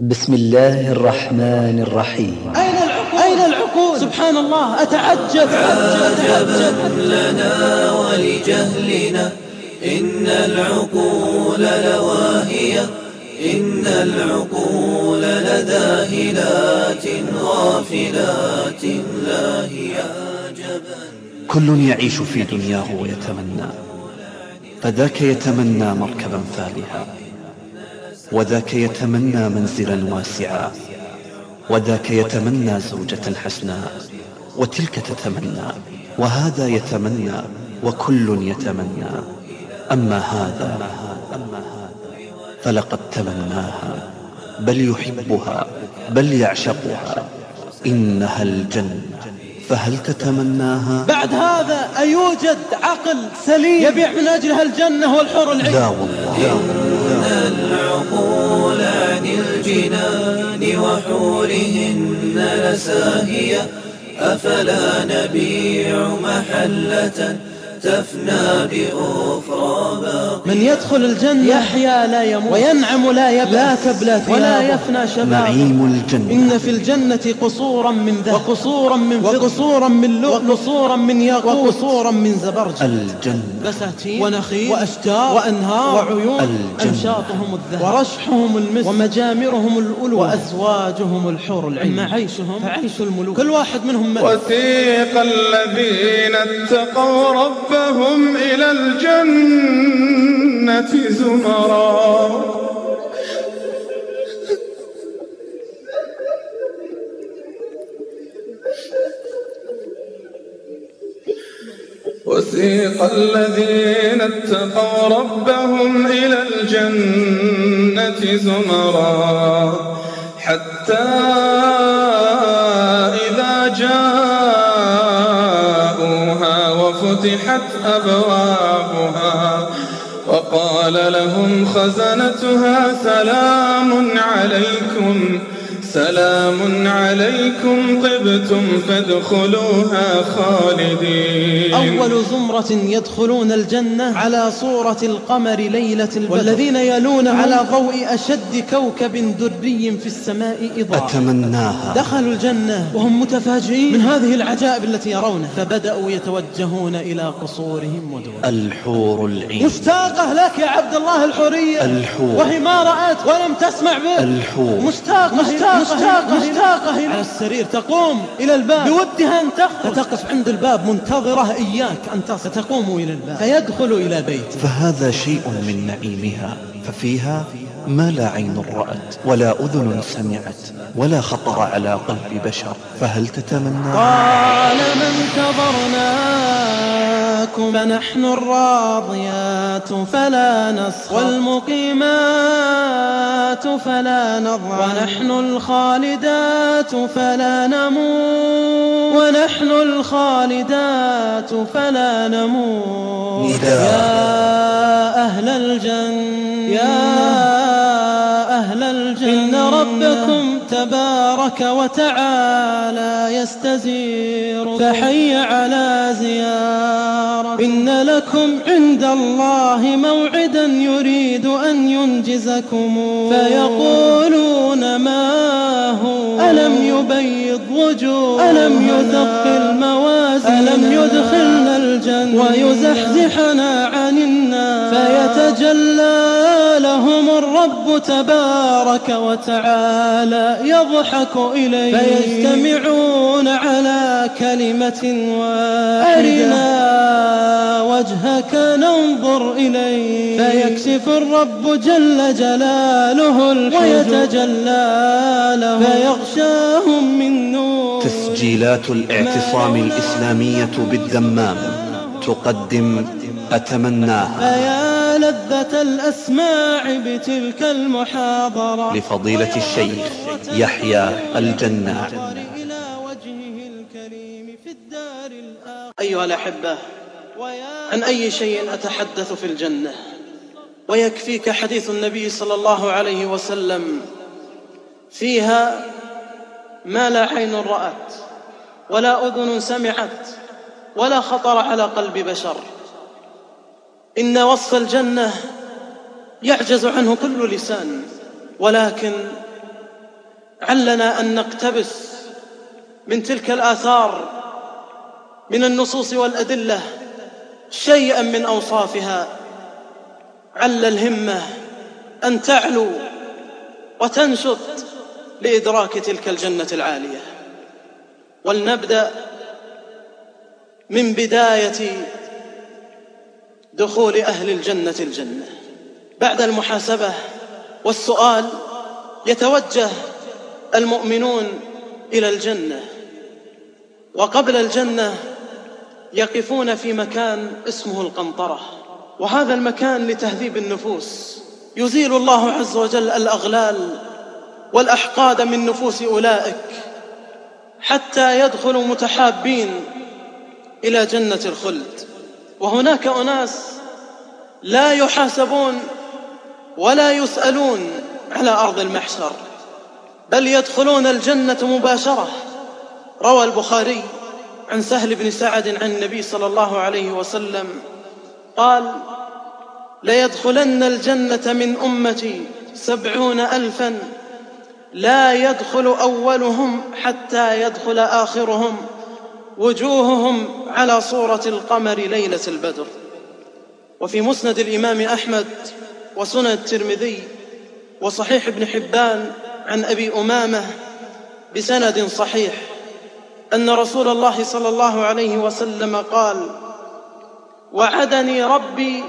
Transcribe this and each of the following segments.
بسم الله الرحمن الرحيم. أين العقول؟ أين العقول؟ سبحان الله أتعجب عجب لنا ولجهلنا. إن العقول لواهية. إن العقول لذاهلات غافلات. لاهية عجبا. كل يعيش في دنياه ويتمنى. فذاك يتمنى مركبا فالحا. وذاك يتمنى منزلا واسعا وذاك يتمنى زوجة حسناء وتلك تتمنى وهذا يتمنى وكل يتمنى. أما هذا فلقد تمناها بل يحبها بل يعشقها إنها الجنة. فهل تتمناها؟ بعد هذا أيوجد عقل سليم يبيع من أجلها الجنة والحور العين. لا والله. إن العقول عن الجنان وحورهن لساهية أفلا نبيع محلة تفنى بأخرى باقية. من يدخل الجنة يحيا لا يموت. وينعم لا يبلى لا تبلى ولا يفنى شبابه نعيم الجنة. إن في الجنة قصورا من ذهب. وقصورا من فضة. وقصورا من لؤلؤ. وقصورا من ياقوت. وقصورا من زبرجد الجنة. بساتين. ونخيل. وأشجار. وأنهار. وعيون. الجنة. أنشاطهم الذهب. ورشحهم المسك ومجامرهم الألوة وأزواجهم الحور العين. أما عيشهم فعيش الملوك. كل واحد منهم ملك. وثيق الذين اتقوا ربهم إلى الجنة زمرا. وثيق الذين اتقوا ربهم إلى الجنة زمرا. حتى إذا جاءوها وفتحت أبوابها وقال لهم خزنتها سلام عليكم سلام عليكم طبتم فادخلوها خالدين. أول زمرة يدخلون الجنة على صورة القمر ليلة البدر. والذين يلون على ضوء أشد كوكب دري في السماء إضاءة. أتمناها. دخلوا الجنة وهم متفاجئين من هذه العجائب التي يرونها فبدأوا يتوجهون إلى قصورهم ودور الحور العين. مشتاقة لك يا عبد الله الحورية. الحور. وهي ما رأت ولم تسمع به. الحور. مشتاقة مشتاقة. مشتاقة مشتاقة هنا. على السرير تقوم إلى الباب. بودها أن تخرج فتقف عند الباب منتظرة إياك أن تصل. فتقوم إلى الباب. فيدخل إلى بيته فهذا شيء من نعيمها ففيها ما لا عين رأت ولا أذن سمعت ولا خطر على قلب بشر فهل تتمنى؟ قال من انتظرناكم فنحن الراضيات فلا نسخط والمقيمات فلا نضع ونحن الخالدات فلا نموت ونحن الخالدات فلا نموت. يا أهل الجنة. يا تبارك وتعالى يستزير فحي على زيارة إن لكم عند الله موعدا يريد أن ينجزكم. فيقولون ما هو؟ ألم يبيض وجوه ألم يثقل موازين ألم يدخلنا الجنة؟ ويزحزحنا عن النار؟ فيتجلى الرب تبارك وتعالى يضحك إليه. فيجتمعون على كلمة واحدة. أرنا وجهك ننظر إليه. فيكشف الرب جل جلاله ويتجلى لهم فيغشاهم من نور. تسجيلات الاعتصام الإسلامية بالدمام تقدم أتمناها. فيا لذة الأسماع بتلك المحاضرة. لفضيلة الشيخ يحيى الجنة. إلى وجهه الكريم في الدار الآخرة. أيها الأحبة عن أي شيء أتحدث في الجنة؟ ويكفيك حديث النبي صلى الله عليه وسلم فيها ما لا عين رأت ولا أذن سمعت ولا خطر على قلب بشر. إن وصف الجنة يعجز عنه كل لسان ولكن علنا أن نقتبس من تلك الآثار من النصوص والأدلة شيئا من أوصافها. عل الهمة أن تعلو وتنشط لإدراك تلك الجنة العالية. ولنبدأ من بداية دخول أهل الجنة الجنة. بعد المحاسبة والسؤال يتوجه المؤمنون إلى الجنة. وقبل الجنة يقفون في مكان اسمه القنطرة. وهذا المكان لتهذيب النفوس. يزيل الله عز وجل الأغلال والأحقاد من نفوس أولئك حتى يدخلوا متحابين إلى جنة الخلد. وهناك أناس لا يحاسبون ولا يسألون على أرض المحشر بل يدخلون الجنة مباشرة. روى البخاري عن سهل بن سعد عن النبي صلى الله عليه وسلم قال ليدخلن الجنة من أمتي سبعون ألفا لا يدخل أولهم حتى يدخل آخرهم وجوههم على صورة القمر ليلة البدر. وفي مسند الإمام أحمد وسنن الترمذي وصحيح ابن حبان عن أبي أمامة بسند صحيح أن رسول الله صلى الله عليه وسلم قال وعدني ربي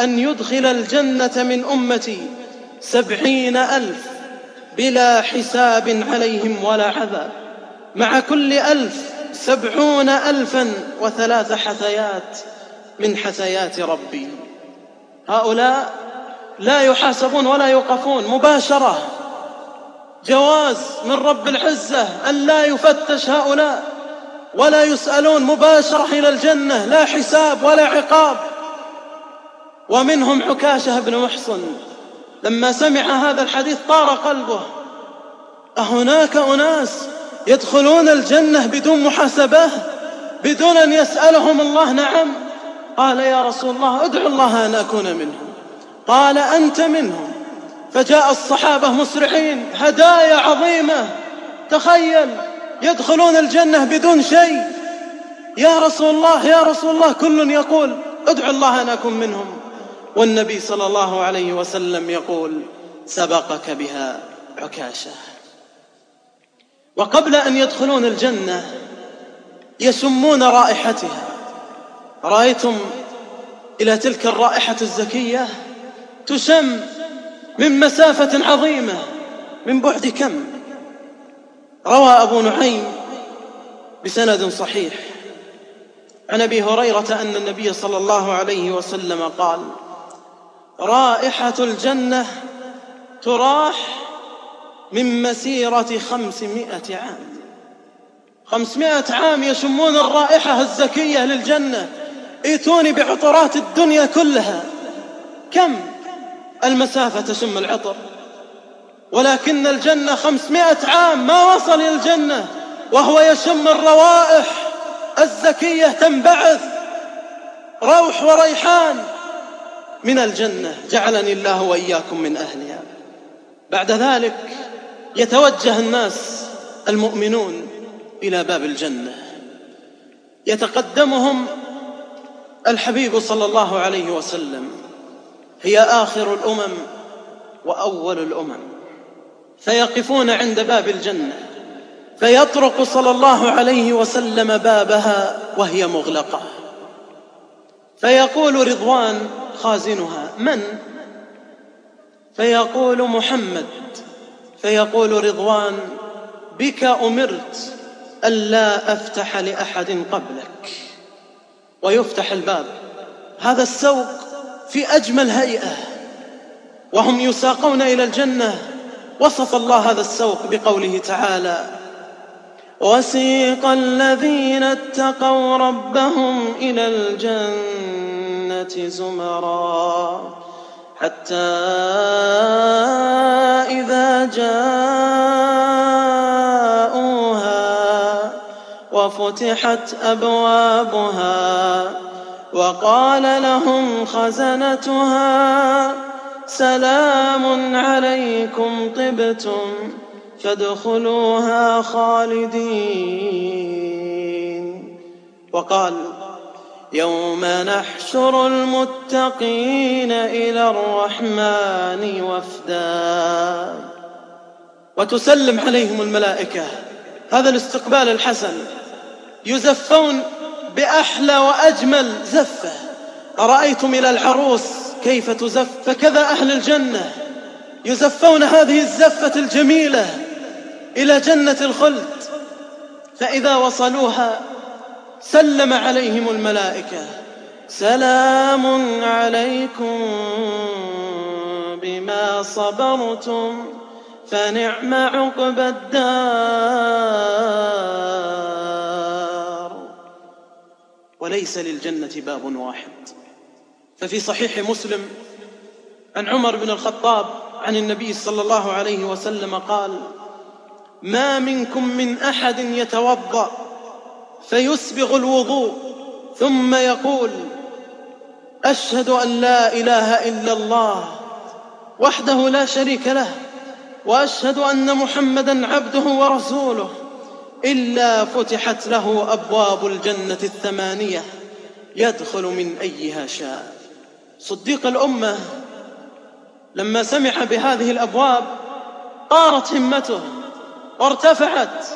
أن يدخل الجنة من أمتي سبعين ألف بلا حساب عليهم ولا عذاب مع كل ألف سبعون ألفا وثلاث حثيات من حثيات ربي. هؤلاء لا يحاسبون ولا يوقفون. مباشرة. جواز من رب العزة أن لا يفتش هؤلاء ولا يسألون مباشرة إلى الجنة. لا حساب ولا عقاب. ومنهم عكاشة بن محصن. لما سمع هذا الحديث طار قلبه. أهناك أناس يدخلون الجنة بدون محاسبة؟ بدون أن يسألهم الله؟ نعم. قال يا رسول الله ادعو الله أن أكون منهم. قال أنت منهم. فجاء الصحابة مسرعين. هدايا عظيمة. تخيل. يدخلون الجنة بدون شيء. يا رسول الله يا رسول الله. كل يقول ادعو الله أن أكون منهم. والنبي صلى الله عليه وسلم يقول سبقك بها عكاشة. وقبل أن يدخلون الجنة يشمون رائحتها. رأيتم إلى تلك الرائحة الزكية تشم من مسافة عظيمة من بعد كم؟ روى أبو نعيم بسند صحيح. عن أبي هريرة أن النبي صلى الله عليه وسلم قال رائحة الجنة تراح من مسيرة خمسمائة عام. خمسمائة عام يشمون الرائحة الزكية للجنة. ايتوني بعطرات الدنيا كلها. كم المسافة تشم العطر؟ ولكن الجنة خمسمائة عام ما وصل إلى الجنة وهو يشم الروائح الزكية تنبعث. روح وريحان من الجنة. جعلني الله وإياكم من أهلها. بعد ذلك يتوجه الناس المؤمنون إلى باب الجنة. يتقدمهم الحبيب صلى الله عليه وسلم هي آخر الأمم وأول الأمم فيقفون عند باب الجنة فيطرق صلى الله عليه وسلم بابها وهي مغلقة. فيقول رضوان خازنها من؟ فيقول محمد. فيقول رضوان بك أمرت ألا أفتح لأحد قبلك. ويفتح الباب. هذا السوق في أجمل هيئة. وهم يساقون إلى الجنة. وصف الله هذا السوق بقوله تعالى وسيق الذين اتقوا ربهم إلى الجنة زمرا حتى إذا جاءوها وفتحت أبوابها وقال لهم خزنتها سلام عليكم طبتم فادخلوها خالدين. وقال يوم نحشر المتقين إلى الرحمن وفدا. وتسلم عليهم الملائكة هذا الاستقبال الحسن. يزفون بأحلى وأجمل زفة. أرأيتم إلى العروس كيف تزف؟ فكذا أهل الجنة يزفون هذه الزفة الجميلة إلى جنة الخلد. فإذا وصلوها سلم عليهم الملائكة. سلام عليكم بما صبرتم فنعم عقب الدار. وليس للجنة باب واحد. ففي صحيح مسلم عن عمر بن الخطاب عن النبي صلى الله عليه وسلم قال ما منكم من أحد يتوضأ فيسبغ الوضوء ثم يقول أشهد أن لا إله إلا الله وحده لا شريك له وأشهد أن محمدا عبده ورسوله. إلا فتحت له أبواب الجنة الثمانية يدخل من أيها شاء. صديق الأمة لما سمع بهذه الأبواب طارت همته وارتفعت.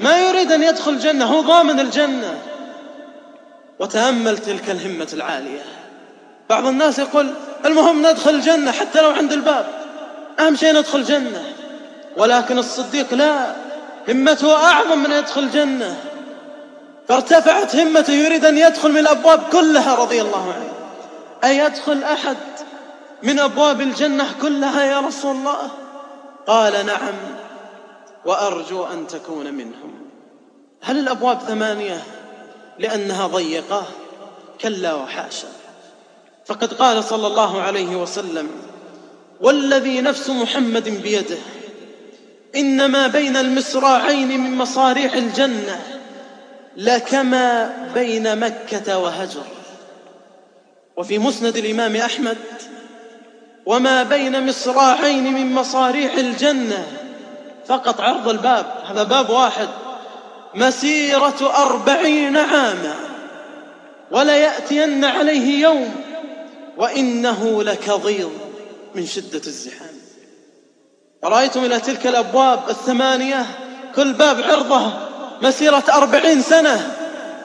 ما يريد أن يدخل الجنة هو ضامن الجنة. وتأمل تلك الهمة العالية. بعض الناس يقول المهم ندخل الجنة حتى لو عند الباب أهم شيء ندخل الجنة. ولكن الصديق لا. همته أعظم من يدخل الجنة. فارتفعت همته يريد أن يدخل من الأبواب كلها رضي الله عنه. أيدخل أحد من أبواب الجنة كلها يا رسول الله؟ قال نعم وأرجو أن تكون منهم. هل الأبواب ثمانية؟ لأنها ضيقة. كلا وحاشا. فقد قال صلى الله عليه وسلم والذي نفس محمد بيده إنما بين المصراعين من مصاريح الجنة لكما بين مكة وهجر. وفي مسند الإمام أحمد وما بين مصراعين من مصاريح الجنة فقط عرض الباب هذا باب واحد مسيرة أربعين عاما ولا يأتين عليه يوم وإنه لكظيظ من شدة الزحام. رأيتم إلى تلك الأبواب الثمانية كل باب عرضة مسيرة أربعين سنة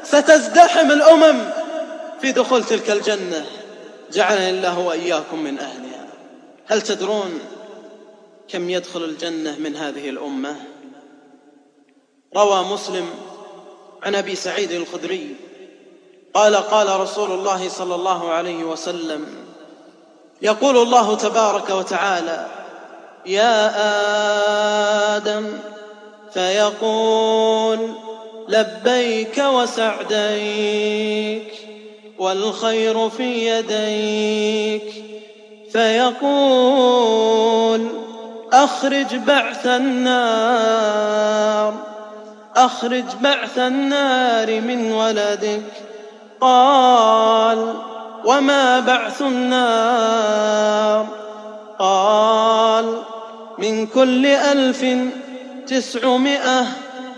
ستزدحم الأمم في دخول تلك الجنة. جعلني الله وإياكم من أهلها. هل تدرون كم يدخل الجنة من هذه الأمة؟ روى مسلم عن أبي سعيد الخدري قال قال رسول الله صلى الله عليه وسلم يقول الله تبارك وتعالى يا آدم فيقول لبيك وسعديك والخير في يديك. فيقول أخرج بعث النار أخرج بعث النار من ولدك. قال وما بعث النار؟ قال من كل ألف تسعمائة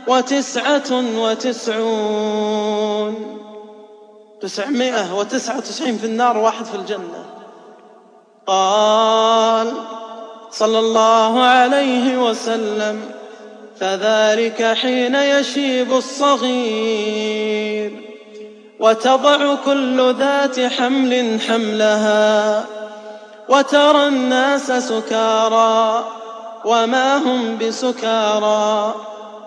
وتسعة وتسعون. تسعمائة وتسعة وتسعين في النار واحد في الجنة. قال صلى الله عليه وسلم فذلك حين يشيب الصغير وتضع كل ذات حمل حملها وترى الناس سكارى وما هم بسكارى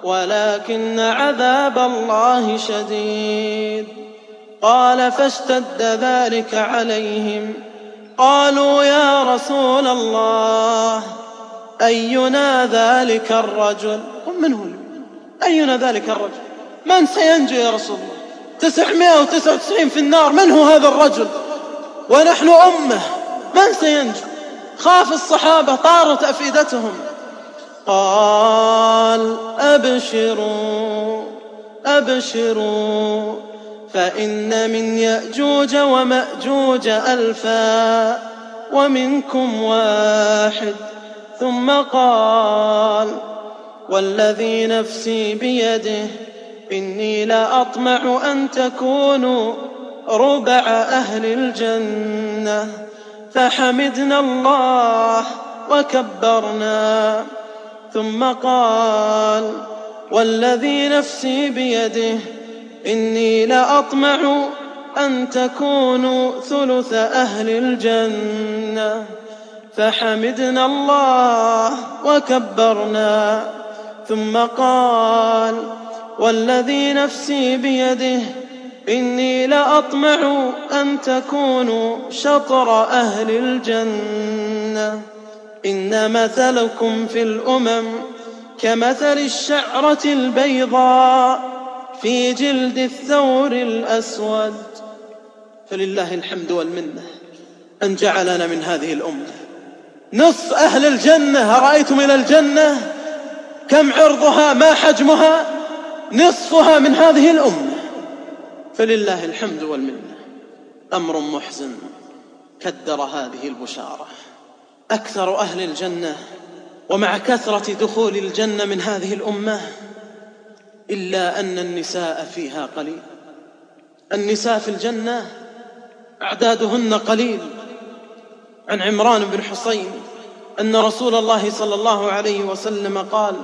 ولكن عذاب الله شديد. قال فاشتد ذلك عليهم. قالوا يا رسول الله أينا ذلك الرجل؟ من هو أينا ذلك الرجل؟ من سينجو يا رسول الله؟ تسعمائة وتسعة وتسعين في النار من هو هذا الرجل؟ ونحن أمة من سينجو خاف الصحابة طارت أفئدتهم. قال أبشروا أبشروا فإن من يأجوج ومأجوج ألفا ومنكم واحد. ثم قال والذي نفسي بيده إني لأطمع أن تكونوا ربع أهل الجنة. فحمدنا الله وكبرنا. ثم قال والذي نفسي بيده إني لأطمع أن تكونوا ثلث أهل الجنة. فحمدنا الله وكبرنا. ثم قال والذي نفسي بيده إني لأطمع أن تكونوا شطر أهل الجنة. إن مثلكم في الأمم كمثل الشعرة البيضاء في جلد الثور الأسود. فلله الحمد والمنة أن جعلنا من هذه الأمة. نصف أهل الجنة أرأيتم إلى الجنة؟ كم عرضها؟ ما حجمها؟ نصفها من هذه الأمة. فلله الحمد والمنة. أمر محزن كدر هذه البشارة. أكثر أهل الجنة ومع كثرة دخول الجنة من هذه الأمة إلا أن النساء فيها قليل. النساء في الجنة أعدادهن قليل. عن عمران بن حصين أن رسول الله صلى الله عليه وسلم قال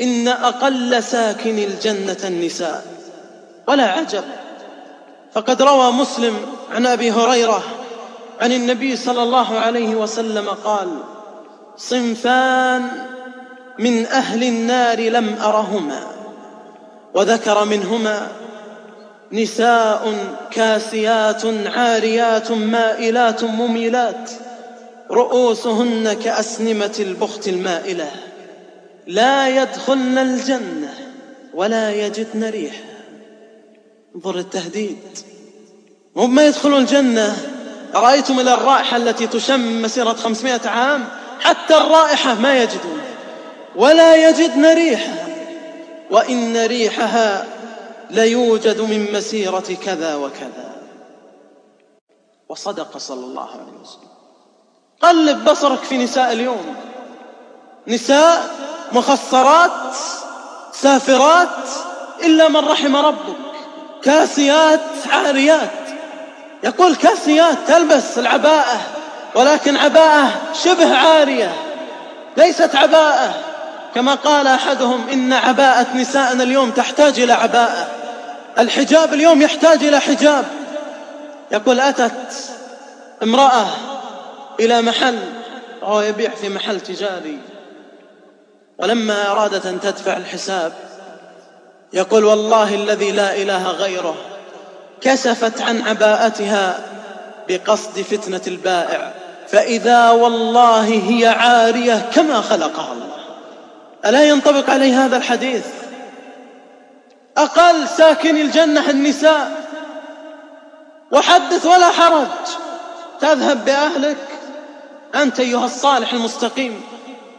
إن أقل ساكن الجنة النساء. ولا عجب. فقد روى مسلم عن أبي هريرة عن النبي صلى الله عليه وسلم قال صنفان من أهل النار لم أرهما وذكر منهما نساء كاسيات عاريات مائلات مميلات رؤوسهن كأسنمة البخت المائلة لا يدخلن الجنة ولا يجدن ريح انظر التهديد. هم ما يدخلون الجنة رأيتم إلى الرائحة التي تشم مسيرة خمسمائة عام؟ حتى الرائحة ما يجدون ولا يجدن ريحها وإن ريحها ليوجد من مسيرة كذا وكذا. وصدق صلى الله عليه وسلم. قلب بصرك في نساء اليوم. نساء مخصرات سافرات إلا من رحم ربك. كاسيات عاريات. يقول كاسيات تلبس العباءة ولكن عباءة شبه عارية ليست عباءة. كما قال أحدهم إن عباءة نسائنا اليوم تحتاج إلى عباءة. الحجاب اليوم يحتاج إلى حجاب. يقول أتت امرأة إلى محل وهو يبيع في محل تجاري ولما أرادت أن تدفع الحساب يقول والله الذي لا إله غيره. كسفت عن عباءتها بقصد فتنة البائع. فإذا والله هي عارية كما خلقها الله. ألا ينطبق عليه هذا الحديث؟ أقل ساكن الجنة النساء. وحدث ولا حرج. تذهب بأهلك. أنت أيها الصالح المستقيم.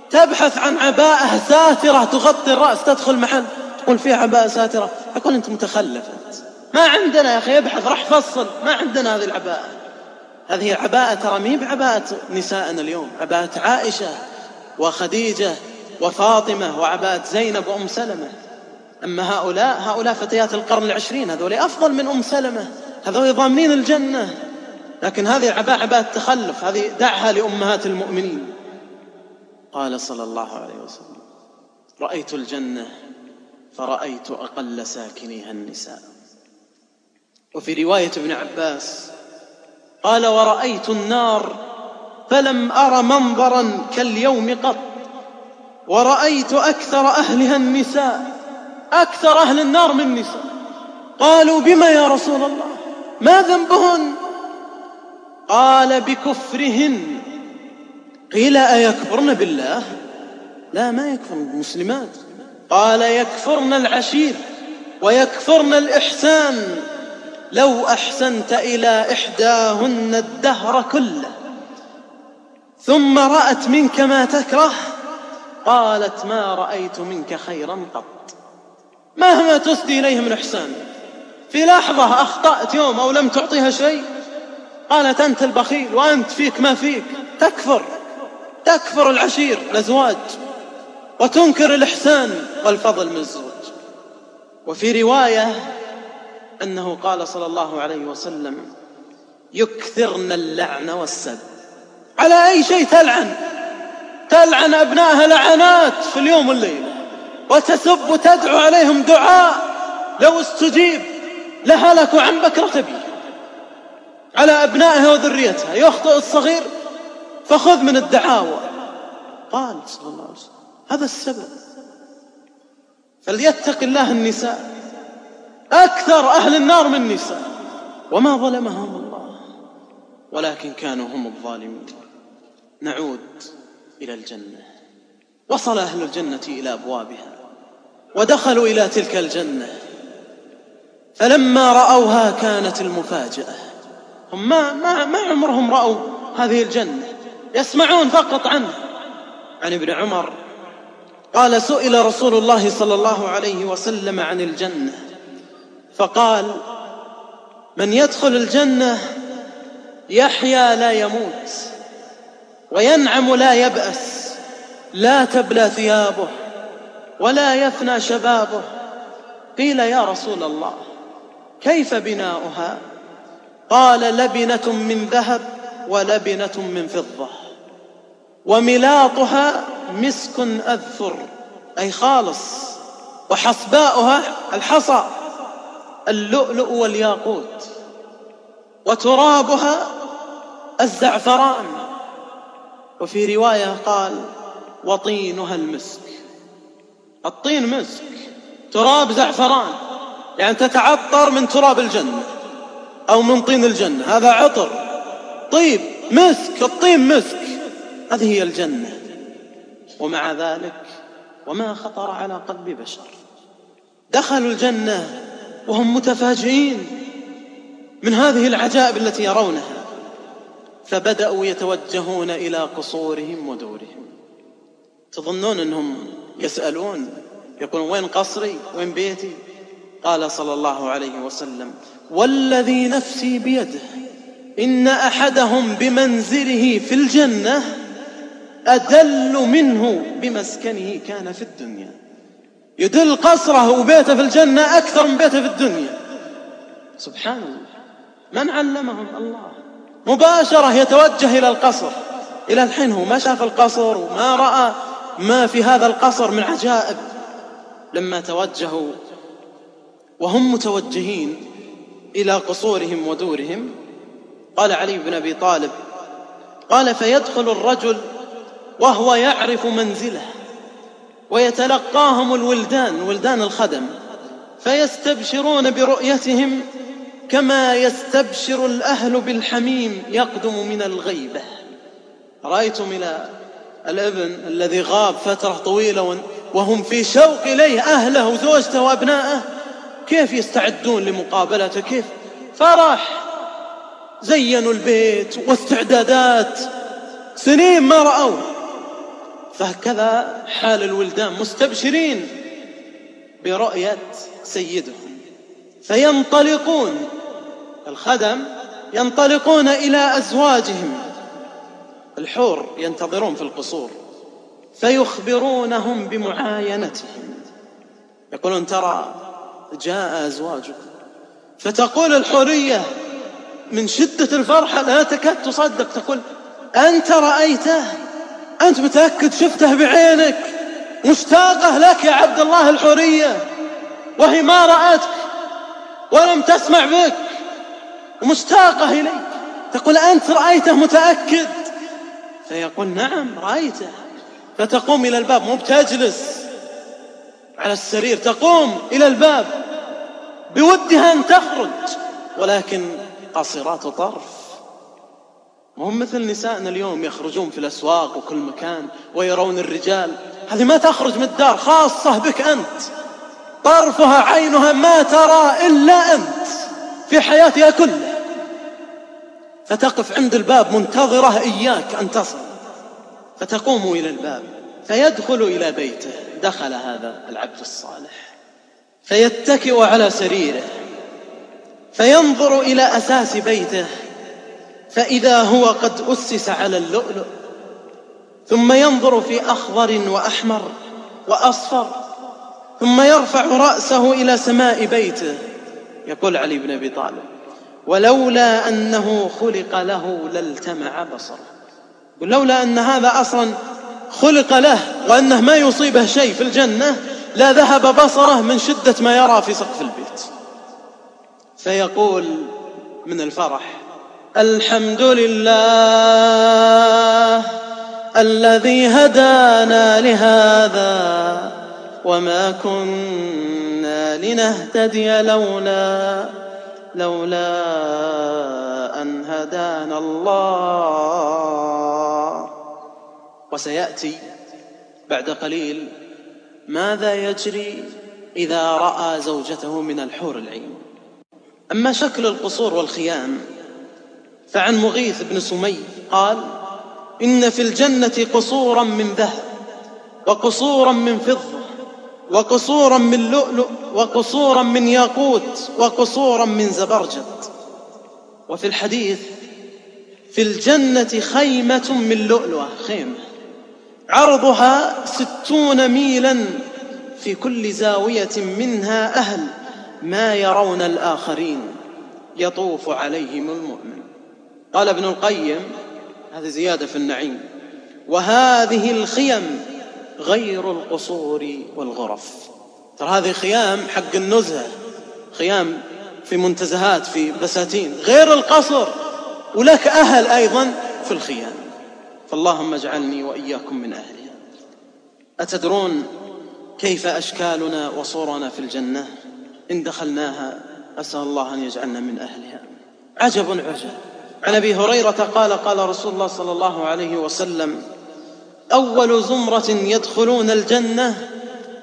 تبحث عن عباءة ساترة تغطي الرأس تدخل محل. تقول فيها عباءة ساترة. أقول أنت متخلف أنت ما عندنا يا أخي ابحث راح فصل. ما عندنا هذه العباءة. هذه العباءة ترى مي بعباءة نسائنا اليوم؟ عباءة عائشة وخديجة وفاطمة وعباءة زينب وأم سلمة. أما هؤلاء هؤلاء فتيات القرن العشرين هذول أفضل من أم سلمة. هذول ضامنين الجنة. لكن هذه العباءة عباءة تخلف. هذه دعها لأمهات المؤمنين. قال صلى الله عليه وسلم رأيت الجنة فرأيت أقل ساكنيها النساء. وفي رواية ابن عباس قال ورأيت النار فلم أر منظرا كاليوم قط ورأيت أكثر أهلها النساء أكثر أهل النار من نساء. قالوا بما يا رسول الله ما ذنبهن؟ قال بكفرهن. قيل أيكفرن بالله؟ لا ما يكفرن المسلمات. قال يكفرن العشير ويكفرن الإحسان. لو أحسنت إلى إحداهن الدهر كله. ثم رأت منك ما تكره قالت ما رأيت منك خيرا قط. مهما تسدي إليه من إحسان في لحظة أخطأت يوم أو لم تعطيها شيء قالت أنت البخيل وأنت فيك ما فيك. تكفر تكفر العشير الأزواج وتنكر الإحسان والفضل من الزوج وفي رواية أنه قال صلى الله عليه وسلم يكثرن اللعن والسب على أي شيء تلعن؟ تلعن أبنائها لعنات في اليوم والليلة وتسب وتدعو عليهم دعاء لو استجيب لهلكوا عن بكرة بي على أبنائها وذريتها يخطئ الصغير فخذ من الدعاوى. قال صلى الله عليه وسلم هذا السبب فليتق الله النساء. أكثر أهل النار من النساء وما ظلمهم الله ولكن كانوا هم الظالمين. نعود إلى الجنة. وصل أهل الجنة إلى أبوابها ودخلوا إلى تلك الجنة. فلما رأوها كانت المفاجأة. هم ما, ما, ما عمرهم رأوا هذه الجنة. يسمعون فقط عنه عن ابن عمر قال سئل رسول الله صلى الله عليه وسلم عن الجنة. فقال من يدخل الجنة يحيا لا يموت وينعم لا يبأس لا تبلى ثيابه ولا يفنى شبابه. قيل يا رسول الله كيف بناؤها؟ قال لبنة من ذهب ولبنة من فضة وملاطها مسك أذفر أي خالص وحصباؤها الحصى. اللؤلؤ والياقوت وترابها الزعفران. وفي رواية قال وطينها المسك. الطين مسك تراب زعفران يعني تتعطر من تراب الجنة أو من طين الجنة. هذا عطر. طيب مسك الطين مسك هذه هي الجنة. ومع ذلك وما خطر على قلب بشر. دخلوا الجنة وهم متفاجئين من هذه العجائب التي يرونها. فبدأوا يتوجهون إلى قصورهم ودورهم. تظنون أنهم يسألون يقولون وين قصري؟ وين بيتي؟ قال صلى الله عليه وسلم والذي نفسي بيده إن أحدهم بمنزله في الجنة أدل منه بمسكنه كان في الدنيا. يدل قصره وبيته في الجنة أكثر من بيته في الدنيا. سبحان الله. من علمهم الله؟ مباشرة يتوجه إلى القصر. إلى الحين هو ما شاف القصر وما رأى ما في هذا القصر من عجائب. لما توجهوا وهم متوجهين إلى قصورهم ودورهم قال علي بن أبي طالب قال فيدخل الرجل وهو يعرف منزله. ويتلقاهم الولدان ولدان الخدم فيستبشرون برؤيتهم كما يستبشر الأهل بالحميم يقدم من الغيبة. رأيتم إلى الابن الذي غاب فترة طويلة وهم في شوق إليه أهله وزوجته وأبنائه. كيف يستعدون لمقابلته؟ كيف؟ فرح زينوا البيت واستعدادات. سنين ما رأوه. فهكذا حال الولدان مستبشرين برؤية سيدهم. فينطلقون الخدم ينطلقون إلى أزواجهم. الحور ينتظرون في القصور. فيخبرونهم بمعاينتهم. يقولون ترى جاء أزواجكم. فتقول الحورية من شدة الفرحة لا تكاد تصدق تقول أنت رأيته؟ أنت متأكد شفته بعينك؟ مشتاقة لك يا عبد الله الحورية. وهي ما رأتك ولم تسمع بك. ومشتاقة إليك. تقول أنت رأيته متأكد؟ فيقول نعم رأيته. فتقوم إلى الباب مو بتجلس. على السرير تقوم إلى الباب. بودها أن تخرج. ولكن قاصرات طرف. وهم مثل نسائنا اليوم يخرجون في الأسواق وكل مكان ويرون الرجال. هذه ما تخرج من الدار خاصة بك أنت. طرفها عينها ما ترى إلا أنت في حياتها كلها. فتقف عند الباب منتظرة إياك أن تصل. فتقوم إلى الباب فيدخل إلى بيته. دخل هذا العبد الصالح. فيتكئ على سريره. فينظر إلى أساس بيته. فإذا هو قد أسس على اللؤلؤ ثم ينظر في أخضر وأحمر وأصفر ثم يرفع رأسه إلى سماء بيته يقول علي بن أبي طالب ولولا أنه خلق له لالتمع بصره. لولا أن هذا أصلا خلق له وأنه ما يصيبه شيء في الجنة لا ذهب بصره من شدة ما يرى في سقف البيت. فيقول من الفرح الحمد لله الذي هدانا لهذا وما كنا لنهتدي لولا لولا أن هدانا الله. وسيأتي بعد قليل ماذا يجري إذا رأى زوجته من الحور العين. أما شكل القصور والخيام فعن مغيث بن سمي قال إن في الجنة قصورا من ذهب وقصورا من فضة وقصورا من لؤلؤ وقصورا من ياقوت وقصورا من زبرجد. وفي الحديث في الجنة خيمة من لؤلؤة خيمة عرضها ستون ميلا في كل زاوية منها أهل ما يرون الآخرين يطوف عليهم المؤمن. قال ابن القيم هذه زيادة في النعيم وهذه الخيم غير القصور والغرف. ترى هذه خيام حق النزهة خيام في منتزهات في بساتين غير القصر ولك أهل أيضا في الخيام. فاللهم اجعلني وإياكم من أهلها. أتدرون كيف أشكالنا وصورنا في الجنة؟ إن دخلناها أسأل الله أن يجعلنا من أهلها. عجب عجب. عن أبي هريرة قال قال رسول الله صلى الله عليه وسلم أول زمرة يدخلون الجنة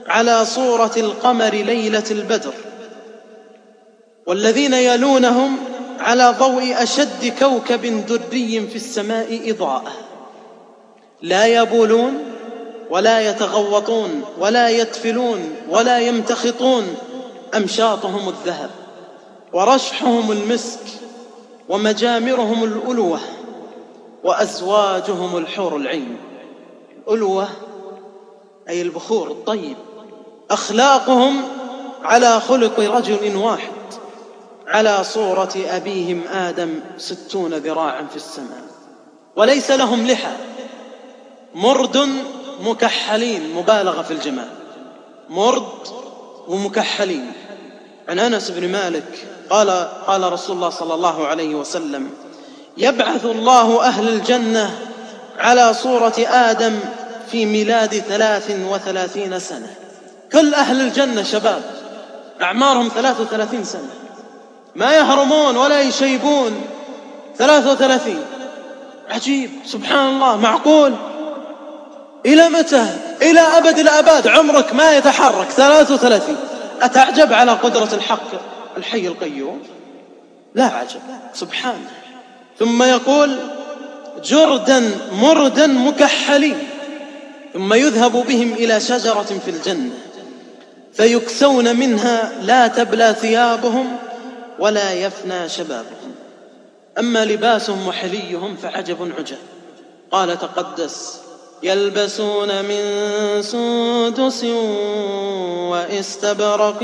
على صورة القمر ليلة البدر والذين يلونهم على ضوء أشد كوكب دري في السماء إضاءة لا يبولون ولا يتغوطون ولا يتفلون ولا يمتخطون أمشاطهم الذهب ورشحهم المسك ومجامرهم الألوة وأزواجهم الحور العين. الألوة أي البخور الطيب. أخلاقهم على خلق رجل واحد. على صورة أبيهم آدم ستون ذراعا في السماء. وليس لهم لحى. مرد مكحلين مبالغة في الجمال. مرد ومكحلين. عن أنس بن مالك قال قال رسول الله صلى الله عليه وسلم يبعث الله أهل الجنة على صورة آدم في ميلاد ثلاث وثلاثين سنة. كل أهل الجنة شباب أعمارهم ثلاث وثلاثين سنة. ما يهرمون ولا يشيبون ثلاث وثلاثين. عجيب سبحان الله معقول. إلى متى؟ إلى أبد الآباد عمرك ما يتحرك ثلاث وثلاثين. أتعجب على قدرة الحق؟ الحي القيوم؟ لا عجب. سبحانه ثم يقول جردا مردا مكحلين. ثم يذهب بهم إلى شجرة في الجنة. فيكسون منها لا تبلى ثيابهم ولا يفنى شبابهم. أما لباسهم وحليهم فعجب عجب. قال تقدس. يلبسون من سندس واستبرق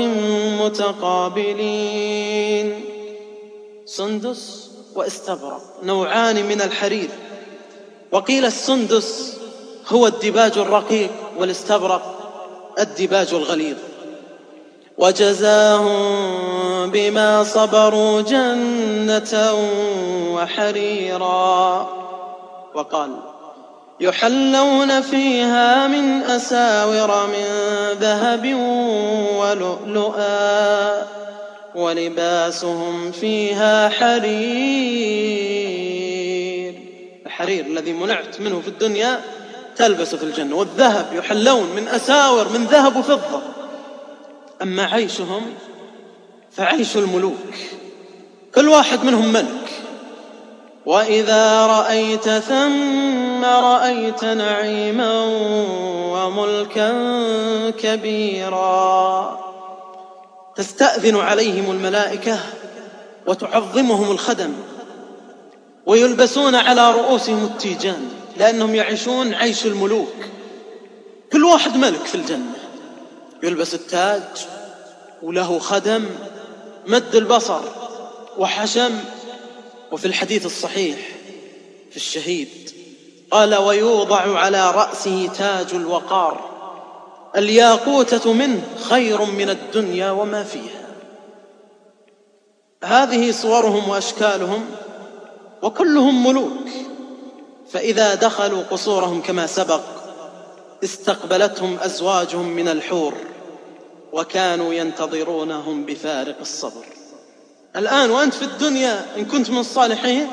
متقابلين. سندس واستبرق نوعان من الحرير. وقيل السندس هو الدباج الرقيق والاستبرق الدباج الغليظ. وجزاهم بما صبروا جنة وحريرا. وقال يحلون فيها من أساور من ذهب ولؤلؤا ولباسهم فيها حرير. الحرير الذي منعت منه في الدنيا تلبس في الجنة. والذهب يحلون من أساور من ذهب وفضة. أما عيشهم فعيش الملوك. كل واحد منهم ملك. وإذا رأيت ثم رأيت نعيما وملكا كبيرا تستأذن عليهم الملائكة وتعظمهم الخدم ويلبسون على رؤوسهم التيجان لأنهم يعيشون عيش الملوك كل واحد ملك في الجنة يلبس التاج وله خدم مد البصر وحشم وفي الحديث الصحيح في الشهيد قال ويوضع على رأسه تاج الوقار الياقوتة منه خير من الدنيا وما فيها. هذه صورهم وأشكالهم وكلهم ملوك فإذا دخلوا قصورهم كما سبق استقبلتهم أزواجهم من الحور وكانوا ينتظرونهم بفارق الصبر. الآن وأنت في الدنيا إن كنت من الصالحين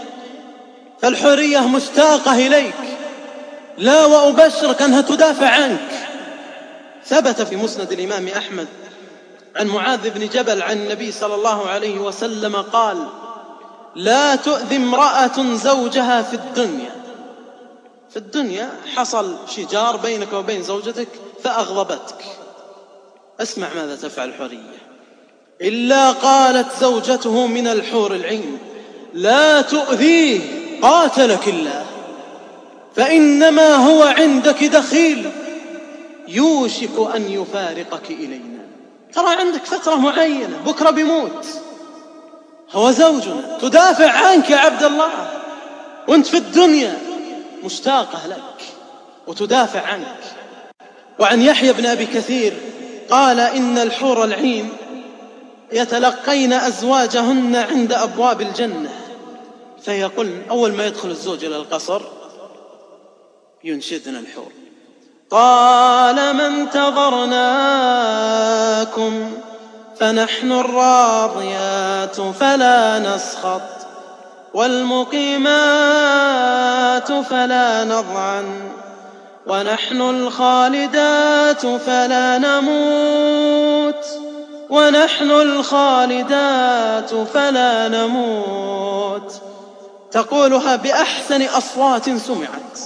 فالحورية مشتاقة إليك. لا وأبشرك أنها تدافع عنك. ثبت في مسند الإمام أحمد عن معاذ بن جبل عن النبي صلى الله عليه وسلم قال لا تؤذي امرأة زوجها في الدنيا. في الدنيا حصل شجار بينك وبين زوجتك فأغضبتك. اسمع ماذا تفعل الحورية إلا قالت زوجته من الحور العين لا تؤذيه قاتلك الله. فإنما هو عندك دخيل يوشك أن يفارقك إلينا. ترى عندك فترة معينة بكرة بيموت. هو زوجنا تدافع عنك يا عبد الله. وأنت في الدنيا مشتاقة لك وتدافع عنك. وعن يحيى بن أبي كثير قال إن الحور العين يتلقين أزواجهن عند أبواب الجنة. فيقول أول ما يدخل الزوج إلى القصر ينشدنا الحور. طالما انتظرناكم فنحن الراضيات فلا نسخط والمقيمات فلا نضعن ونحن الخالدات فلا نموت. ونحن الخالدات فلا نموت. تقولها بأحسن أصوات سمعت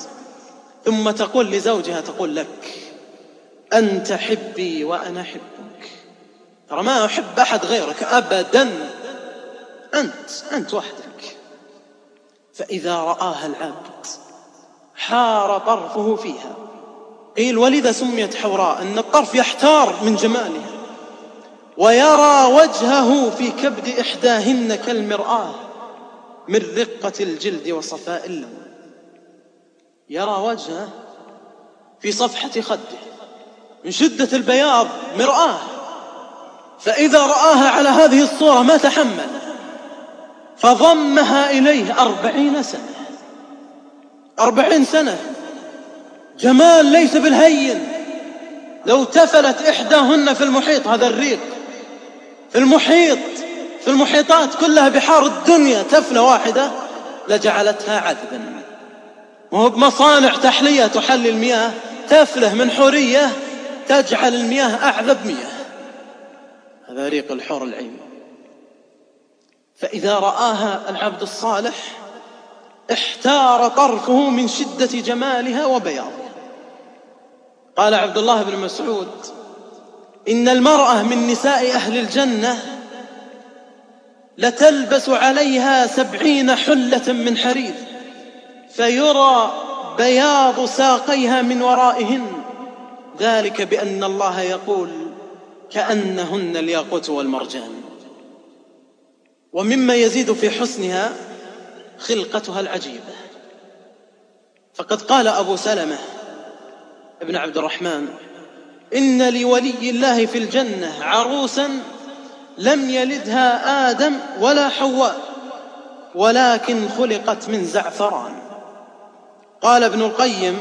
ثم تقول لزوجها تقول لك أنت حبي وأنا أحبك ترى ما أحب أحد غيرك أبدا. أنت أنت وحدك. فإذا رآها العبد حار طرفه فيها. قيل ولذا سميت حوراء أن الطرف يحتار من جمالها. ويرى وجهه في كبد إحداهن كالمرآة من رقة الجلد وصفاء اللون. يرى وجهه في صفحة خده من شدة البياض مرآة. فإذا رآها على هذه الصورة ما تحمل فضمها إليه أربعين سنة. أربعين سنة. جمال ليس بالهين. لو تفلت إحداهن في المحيط هذا الريق. المحيط في المحيطات كلها بحار الدنيا تفلة واحدة لجعلتها عذبا. وهو بمصانع تحلية تحلي المياه تفلة من حورية تجعل المياه أعذب مياه. هذا ريق الحور العين. فإذا رآها العبد الصالح احتار طرفه من شدة جمالها وبياضها. قال عبد الله بن مسعود إن المرأة من نساء أهل الجنة لتلبس عليها سبعين حلة من حرير فيرى بياض ساقيها من ورائهن. ذلك بأن الله يقول كأنهن الياقوت والمرجان ومما يزيد في حسنها خلقتها العجيبة. فقد قال أبو سلمة ابن عبد الرحمن إن لولي الله في الجنة عروسا لم يلدها آدم ولا حواء ولكن خلقت من زعفران. قال ابن القيم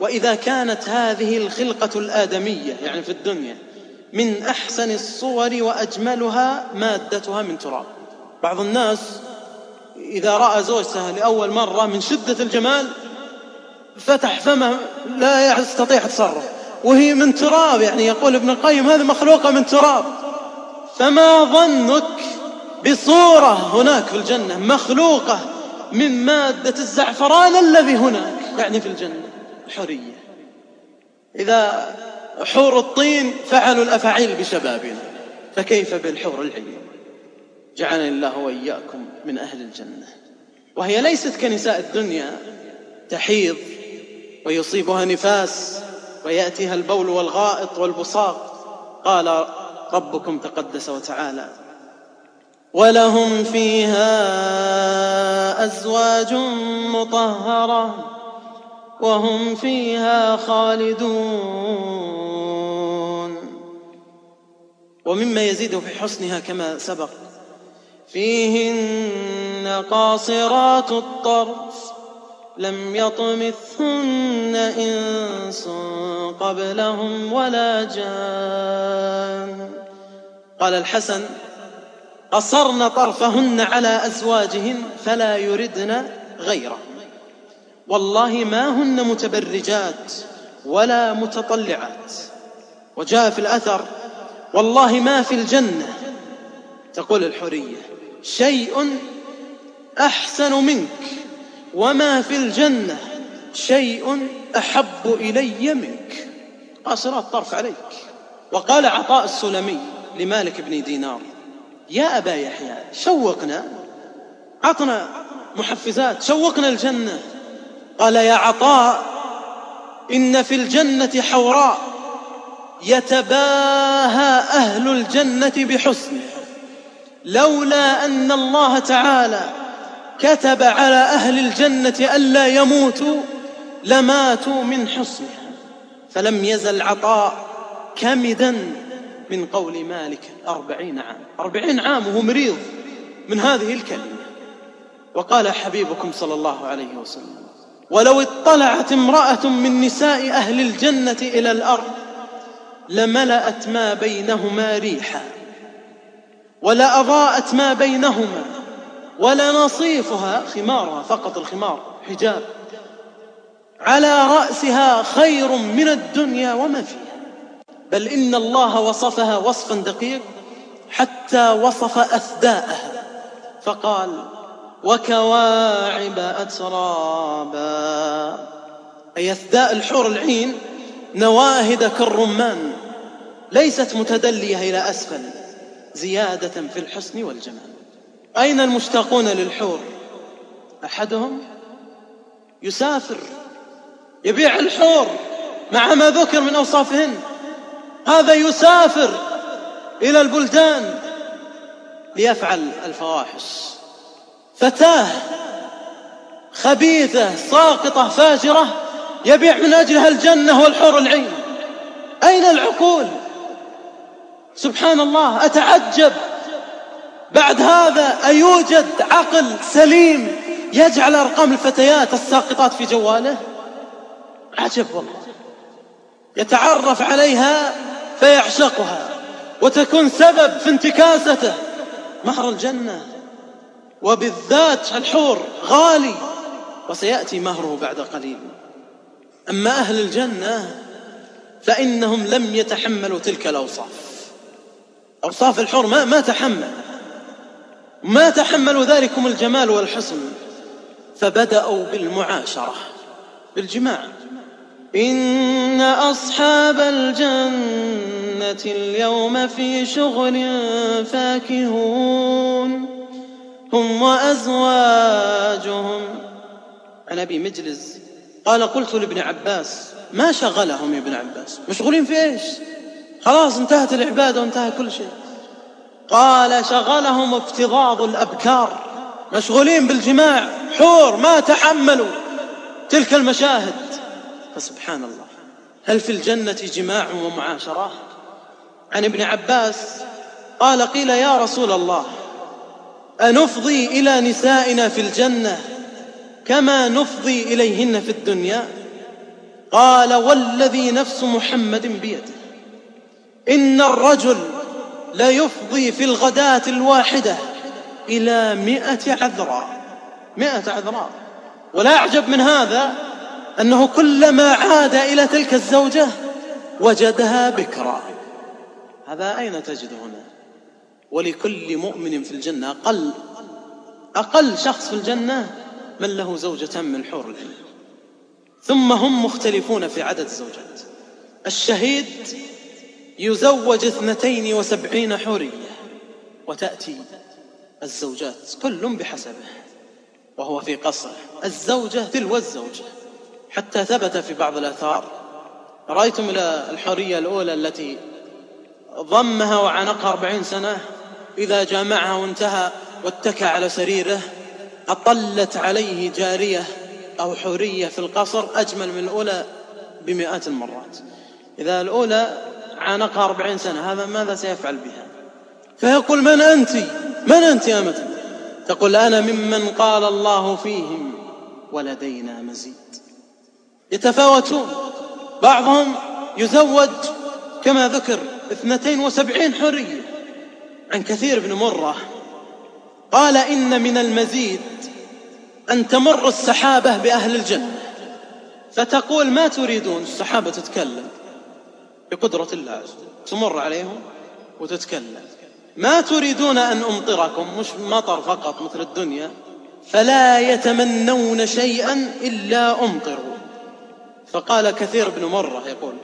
وإذا كانت هذه الخلقة الآدمية يعني في الدنيا من أحسن الصور وأجملها مادتها من تراب. بعض الناس إذا رأى زوجته لأول مرة من شدة الجمال فتح فمه لا يستطيع التصرف. وهي من تراب يعني يقول ابن القيم هذه مخلوقة من تراب. فما ظنك بصورة هناك في الجنة مخلوقة من مادة الزعفران الذي هناك يعني في الجنة الحرية إذا حور الطين فعلوا الأفاعيل بشبابنا فكيف بالحور العين؟ جعلني الله وإياكم من أهل الجنة. وهي ليست كنساء الدنيا تحيض ويصيبها نفاس ويأتيها البول والغائط والبصاق. قال ربكم تقدس وتعالى. ولهم فيها أزواج مطهرة وهم فيها خالدون. ومما يزيد في حسنها كما سبق. فيهن قاصرات الطرف لم يطمثهن إنس قبلهم ولا جان. قال الحسن قصرن طرفهن على أزواجهن فلا يردن غيره والله ما هن متبرجات ولا متطلعات. وجاء في الأثر والله ما في الجنة. تقول الحرية شيء أحسن منك. وما في الجنة شيء أحب إلي منك. قاصرات طرف عليك. وقال عطاء السلمي لمالك بن دينار يا أبا يحيى شوقنا عطنا محفزات شوقنا الجنة. قال يا عطاء إن في الجنة حوراء يتباهى أهل الجنة بحسنه. لولا أن الله تعالى كتب على أهل الجنة ألا يموتوا لماتوا من حسنها فلم يزل عطاء كمدا من قول مالك أربعين عام. أربعين عام وهو مريض من هذه الكلمة. وقال حبيبكم صلى الله عليه وسلم ولو اطلعت امرأة من نساء أهل الجنة إلى الأرض لملأت ما بينهما ريحا ولأضاءت ما بينهما ولنصيفها خمارها فقط الخمار حجاب. على رأسها خير من الدنيا وما فيها. بل إن الله وصفها وصفا دقيق حتى وصف أثداءها. فقال وكواعب أترابا. أي أثداء الحور العين نواهد كالرمان. ليست متدلية إلى أسفل زيادة في الحسن والجمال. أين المشتاقون للحور؟ أحدهم يسافر يبيع الحور مع ما ذكر من أوصافهن. هذا يسافر إلى البلدان ليفعل الفواحش. فتاة خبيثة ساقطة فاجرة يبيع من أجلها الجنة والحور العين. أين العقول؟ سبحان الله أتعجب. بعد هذا أيوجد عقل سليم يجعل أرقام الفتيات الساقطات في جواله؟ عجب والله. يتعرف عليها فيعشقها وتكون سبب في انتكاسته. مهر الجنة وبالذات الحور غالي وسيأتي مهره بعد قليل. أما أهل الجنة فإنهم لم يتحملوا تلك الأوصاف. أوصاف الحور ما, ما تحمل. ما تحملوا ذلكم الجمال والحسن فبدأوا بالمعاشرة بالجماع. إن أصحاب الجنة اليوم في شغل فاكهون هم وأزواجهم. عن أبي مجلس قال قلت لابن عباس ما شغلهم يا ابن عباس؟ مشغولين في إيش؟ خلاص انتهت العبادة وانتهى كل شيء. قال شغلهم افتضاض الأبكار. مشغولين بالجماع حور ما تحملوا. تلك المشاهد. فسبحان الله. هل في الجنة جماع ومعاشرة؟ عن ابن عباس قال قيل يا رسول الله أنفضي إلى نسائنا في الجنة كما نفضي إليهن في الدنيا؟ قال والذي نفس محمد بيده. إن الرجل ليفضي في الغداة الواحدة إلى مئة عذراء مئة عذراء ولا أعجب من هذا أنه كلما عاد إلى تلك الزوجة وجدها بكرا هذا أين تجد هنا؟ ولكل مؤمن في الجنة أقل. أقل شخص في الجنة من له زوجة من حور العين. ثم هم مختلفون في عدد الزوجات. الشهيد يزوج اثنتين وسبعين حورية. وتأتي الزوجات كل بحسبه. وهو في قصره الزوجة تلو الزوجة. حتى ثبت في بعض الآثار. رأيتم الحرية الأولى التي ضمها وعانقها أربعين سنة. إذا جامعها وانتهى واتكى على سريره أطلت عليه جارية أو حورية في القصر أجمل من الأولى بمئات المرات. إذا الأولى عانقها أربعين سنة هذا ماذا سيفعل بها؟ فيقول من أنت؟ من أنت يا متن تقول أنا ممن قال الله فيهم ولدينا مزيد. يتفاوتون بعضهم يزوج كما ذكر اثنتين وسبعين حرية. عن كثير بن مرة قال إن من المزيد أن تمر السحابة بأهل الجنة. فتقول ما تريدون؟ السحابة تتكلم. بقدرة الله. تمر عليهم وتتكلم. ما تريدون أن أمطركم مش مطر فقط مثل الدنيا. فلا يتمنون شيئا إلا أمطروا. فقال كثير بن مرة يقول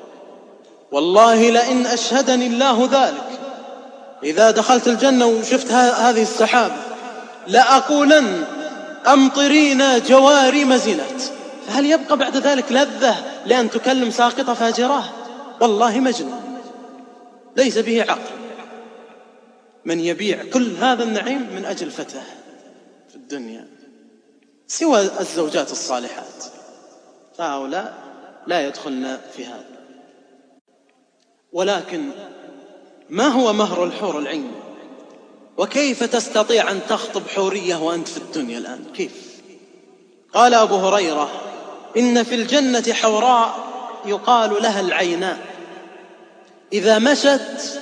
والله لئن أشهدني الله ذلك. إذا دخلت الجنة وشفت هذه السحاب لأقولن أمطرينا جواري مزنات فهل يبقى بعد ذلك لذة لأن تكلم ساقطة فاجرة؟ والله مجنون. ليس به عقل. من يبيع كل هذا النعيم من أجل فتاه في الدنيا. سوى الزوجات الصالحات. فهؤلاء لا يدخلن في هذا. ولكن ما هو مهر الحور العين؟ وكيف تستطيع أن تخطب حورية وأنت في الدنيا الآن؟ كيف؟ قال أبو هريرة إن في الجنة حوراء يقال لها العيناء. إذا مشت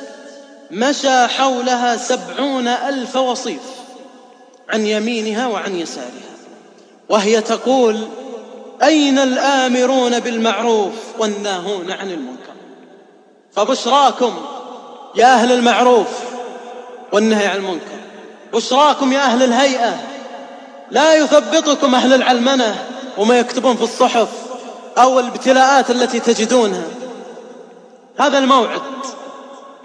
مشى حولها سبعون ألف وصيف عن يمينها وعن يسارها. وهي تقول أين الآمرون بالمعروف والناهون عن المنكر؟ فبشراكم يا أهل المعروف والنهي عن المنكر. بشراكم يا أهل الهيئة. لا يثبطكم أهل العلمنة وما يكتبون في الصحف. أو الابتلاءات التي تجدونها. هذا الموعد.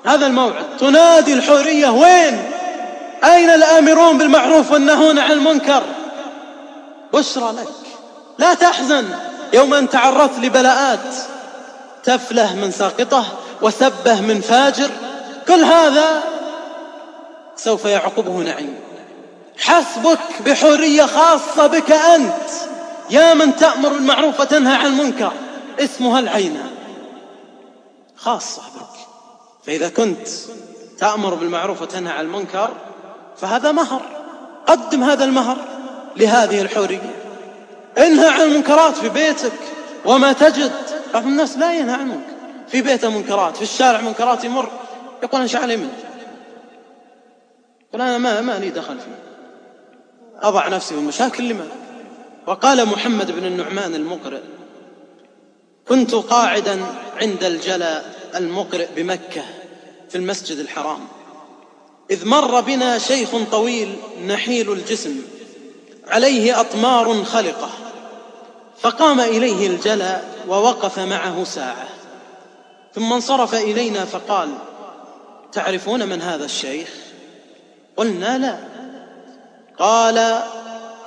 هذا الموعد. تنادي الحورية وين؟ أين الآمرون بالمعروف والنهون عن المنكر؟ بشرى لك. لا تحزن. يوم أن تعرضت لبلاءات تفله من ساقطة وسبه من فاجر. كل هذا سوف يعقبه نعيم. حسبك بحرية خاصة بك أنت. يا من تأمر بالمعروف وتنهى عن المنكر اسمها العينة. خاصة بك. فإذا كنت تأمر بالمعروف وتنهى عن المنكر فهذا مهر. قدم هذا المهر لهذه الحورية. انهى عن المنكرات في بيتك وما تجد. بعض الناس لا ينهى عن المنكر في بيته منكرات في الشارع منكرات يمر. يقول انشا علي منه يقول أنا ما ما لي دخل فيه. أضع نفسي بالمشاكل لما وقال محمد بن النعمان المقرئ كنت قاعدا عند الجلا المقرئ بمكة في المسجد الحرام إذ مر بنا شيخ طويل نحيل الجسم عليه أطمار خلقة فقام إليه الجلا ووقف معه ساعة ثم انصرف إلينا فقال تعرفون من هذا الشيخ؟ قلنا لا. قال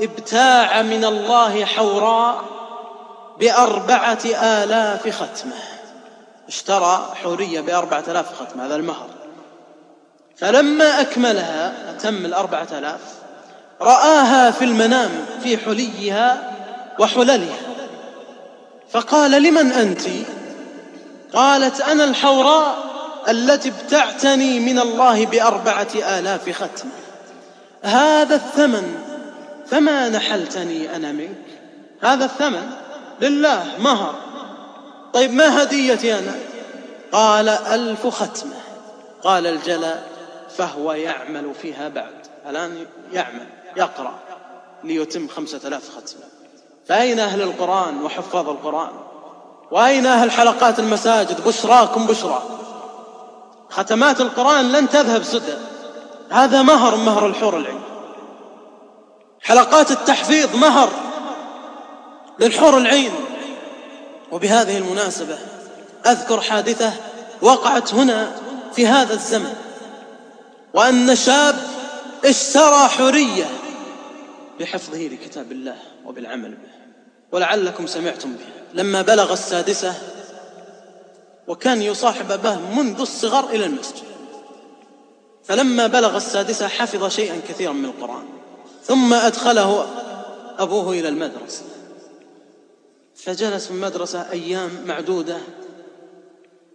ابتاع من الله حوراء بأربعة آلاف ختمة. اشترى حورية بأربعة آلاف ختمة هذا المهر. فلما أكملها أتم الأربعة آلاف رآها في المنام في حليها وحللها. فقال لمن أنت؟ قالت أنا الحوراء التي ابتعتني من الله بأربعة آلاف ختمة. هذا الثمن فما نحلتني أنا منك؟ هذا الثمن لله مهر. طيب ما هديتي أنا؟ قال ألف ختمة. قال الجلا فهو يعمل فيها بعد. الآن يعمل يقرأ ليتم خمسة آلاف ختمة. فأين أهل القرآن وحفاظ القرآن؟ وأين أهل حلقات المساجد؟ بشراكم بشرى. ختمات القرآن لن تذهب سدى. هذا مهر مهر الحور العين. حلقات التحفيظ مهر للحور العين. وبهذه المناسبة أذكر حادثة وقعت هنا في هذا الزمن وأن شاب اشترى حرية بحفظه لكتاب الله وبالعمل به ولعلكم سمعتم به لما بلغ السادسة وكان يصاحب أباه منذ الصغر إلى المسجد فلما بلغ السادسة حفظ شيئا كثيرا من القرآن. ثم أدخله أبوه إلى المدرسة. فجلس في المدرسة أيام معدودة.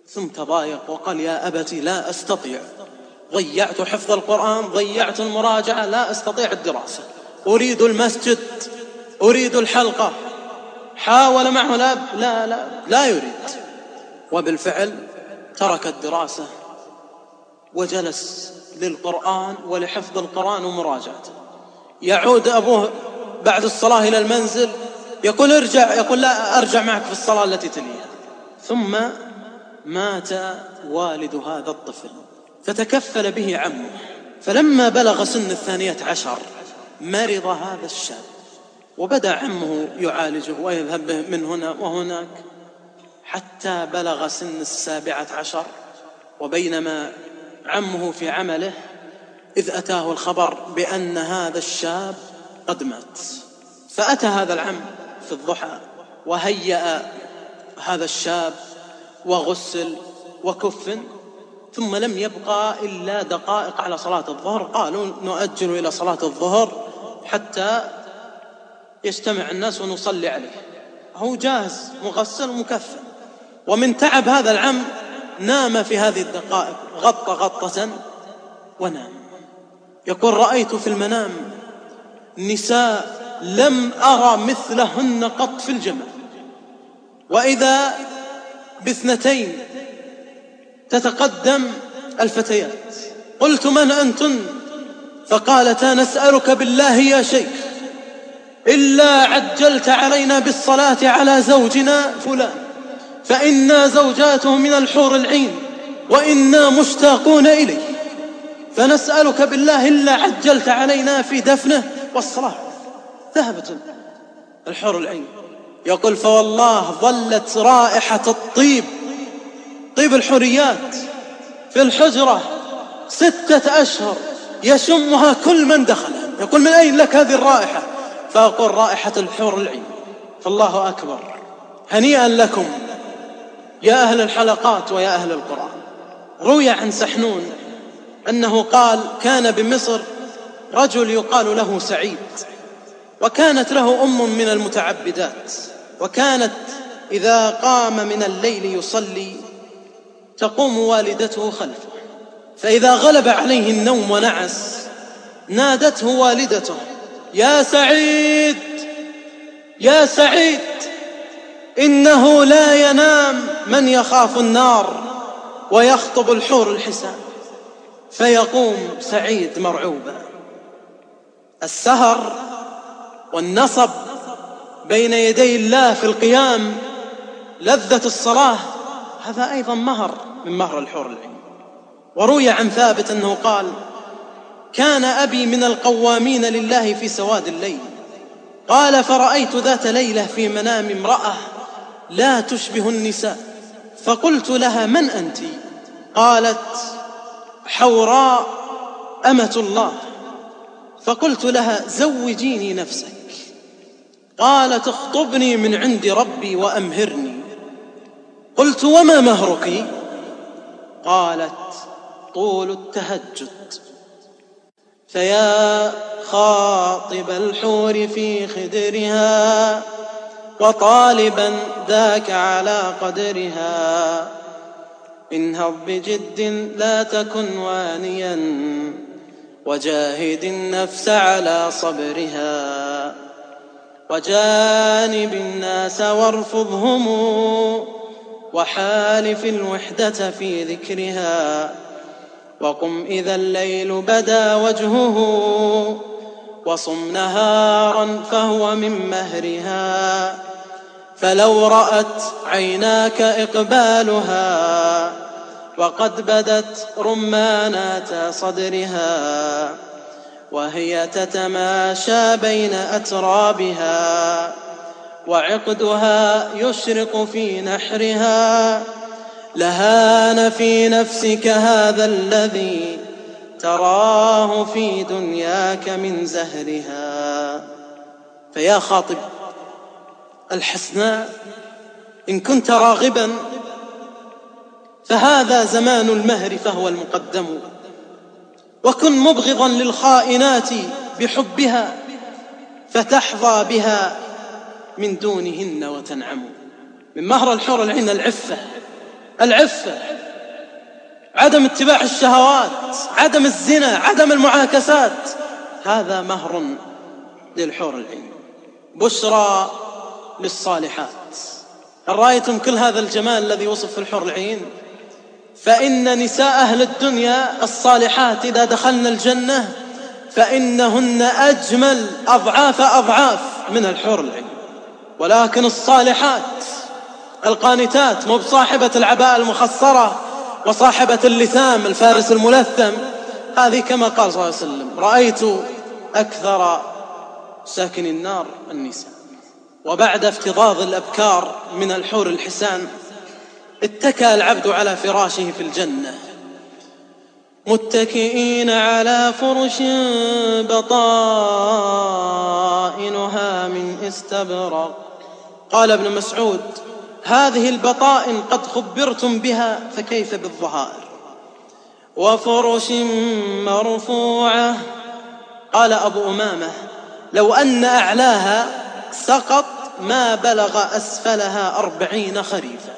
ثم تضايق وقال يا أبتي لا أستطيع. ضيعت حفظ القرآن ضيعت المراجعة لا أستطيع الدراسة. أريد المسجد أريد الحلقة. حاول معه الأب لا لا لا يريد. وبالفعل ترك الدراسة وجلس للقرآن ولحفظ القرآن ومراجعته. يعود أبوه بعد الصلاة إلى المنزل يقول ارجع يقول لا أرجع معك في الصلاة التي تليها. ثم مات والد هذا الطفل فتكفل به عمه. فلما بلغ سن الثانية عشر مرض هذا الشاب وبدأ عمه يعالجه ويذهب به من هنا وهناك. حتى بلغ سن السابعة عشر وبينما عمه في عمله إذ أتاه الخبر بأن هذا الشاب قد مات. فأتى هذا العم في الضحى وهيأ هذا الشاب وغسل وكفن ثم لم يبقى إلا دقائق على صلاة الظهر. قالوا نؤجل إلى صلاة الظهر حتى يجتمع الناس ونصلي عليه. هو جاهز مغسل ومكفن. ومن تعب هذا العم نام في هذه الدقائق غط غطة ونام. يقول رأيت في المنام نساء لم أرى مثلهن قط في الجمال وإذا باثنتين تتقدم الفتيات. قلت من أنتن؟ فقالتا نسألك بالله يا شيخ إلا عجلت علينا بالصلاة على زوجنا فلان فإنا زوجاته من الحور العين وإنا مشتاقون إليه. فنسألك بالله إلا عجلت علينا في دفنه والصلاة. ذهبت الحور العين. يقول فوالله ظلت رائحة الطيب. طيب الحريات في الحجرة ستة أشهر يشمها كل من دخلها يقول من أين لك هذه الرائحة؟ فأقول رائحة الحور العين. فالله أكبر. هنيئا لكم يا أهل الحلقات ويا أهل القرآن. روي عن سحنون أنه قال كان بمصر رجل يقال له سعيد وكانت له أم من المتعبدات وكانت إذا قام من الليل يصلي تقوم والدته خلفه فإذا غلب عليه النوم ونعس نادته والدته يا سعيد يا سعيد إنه لا ينام من يخاف النار ويخطب الحور الحسان فيقوم سعيد مرعوبا. السهر والنصب بين يدي الله في القيام لذة الصلاة هذا أيضا مهر من مهر الحور العين. وروي عن ثابت أنه قال كان أبي من القوامين لله في سواد الليل. قال فرأيت ذات ليلة في منام امرأة لا تشبه النساء. فقلت لها من أنت؟ قالت حوراء أمة الله. فقلت لها زوجيني نفسك. قالت اخطبني من عند ربي وأمهرني. قلت وما مهرك؟ قالت طول التهجد. فيا خاطب الحور في خدرها وطالبا ذاك على قدرها. انهض بجد لا تكن وانيا وجاهد النفس على صبرها وجانب الناس وارفضهم وحالف الوحدة في ذكرها وقم إذا الليل بدا وجهه وصم نهارا فهو من مهرها فلو رأت عيناك إقبالها وقد بدت رمانات صدرها وهي تتماشى بين أترابها وعقدها يشرق في نحرها لهان في نفسك هذا الذي تراه في دنياك من زهرها. فيا خاطب. الحسناء إن كنت راغبا فهذا زمان المهر فهو المقدم. وكن مبغضا للخائنات بحبها فتحظى بها من دونهن وتنعم. من مهر الحور العين العفة العفة. عدم اتباع الشهوات عدم الزنا عدم المعاكسات هذا مهر للحور العين. بشرى للصالحات. هل رأيتم كل هذا الجمال الذي وصف في الحور العين؟ فإن نساء أهل الدنيا الصالحات إذا دخلن الجنة فإنهن أجمل أضعاف أضعاف من الحور العين. ولكن الصالحات القانتات مو بصاحبة العباءة المخصرة وصاحبة اللثام الفارس الملثم. هذه كما قال صلى الله عليه وسلم رأيت أكثر ساكن النار النساء. وبعد افتضاض الأبكار من الحور الحسان اتكى العبد على فراشه في الجنة. متكئين على فرش بطائنها من استبرق. قال ابن مسعود هذه البطائن قد خبرتم بها فكيف بالظهائر وفرش مرفوعة. قال أبو أمامة لو أن أعلاها سقط ما بلغ أسفلها أربعين خريفا.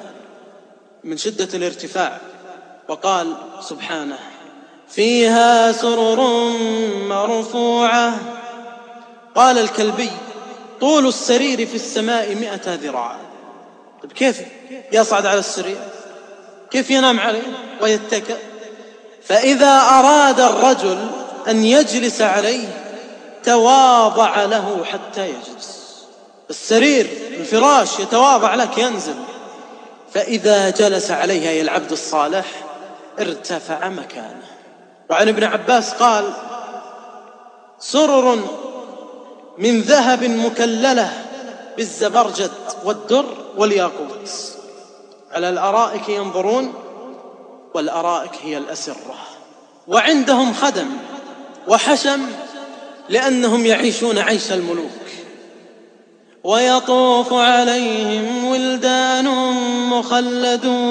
من شدة الارتفاع وقال سبحانه فيها سرر مرفوعة. قال الكلبي طول السرير في السماء مئة ذراع. طيب كيف يصعد على السرير؟ كيف ينام عليه ويتكئ؟ فإذا أراد الرجل أن يجلس عليه تواضع له حتى يجلس. السرير الفراش يتواضع لك ينزل. فإذا جلس عليها العبد الصالح ارتفع مكانه. وعن ابن عباس قال سرر من ذهب مكللة بالزبرجد والدر والياقوت. على الأرائك ينظرون والأرائك هي الأسرة. وعندهم خدم وحشم لأنهم يعيشون عيش الملوك. ويطوف عليهم ولدان مخلدون.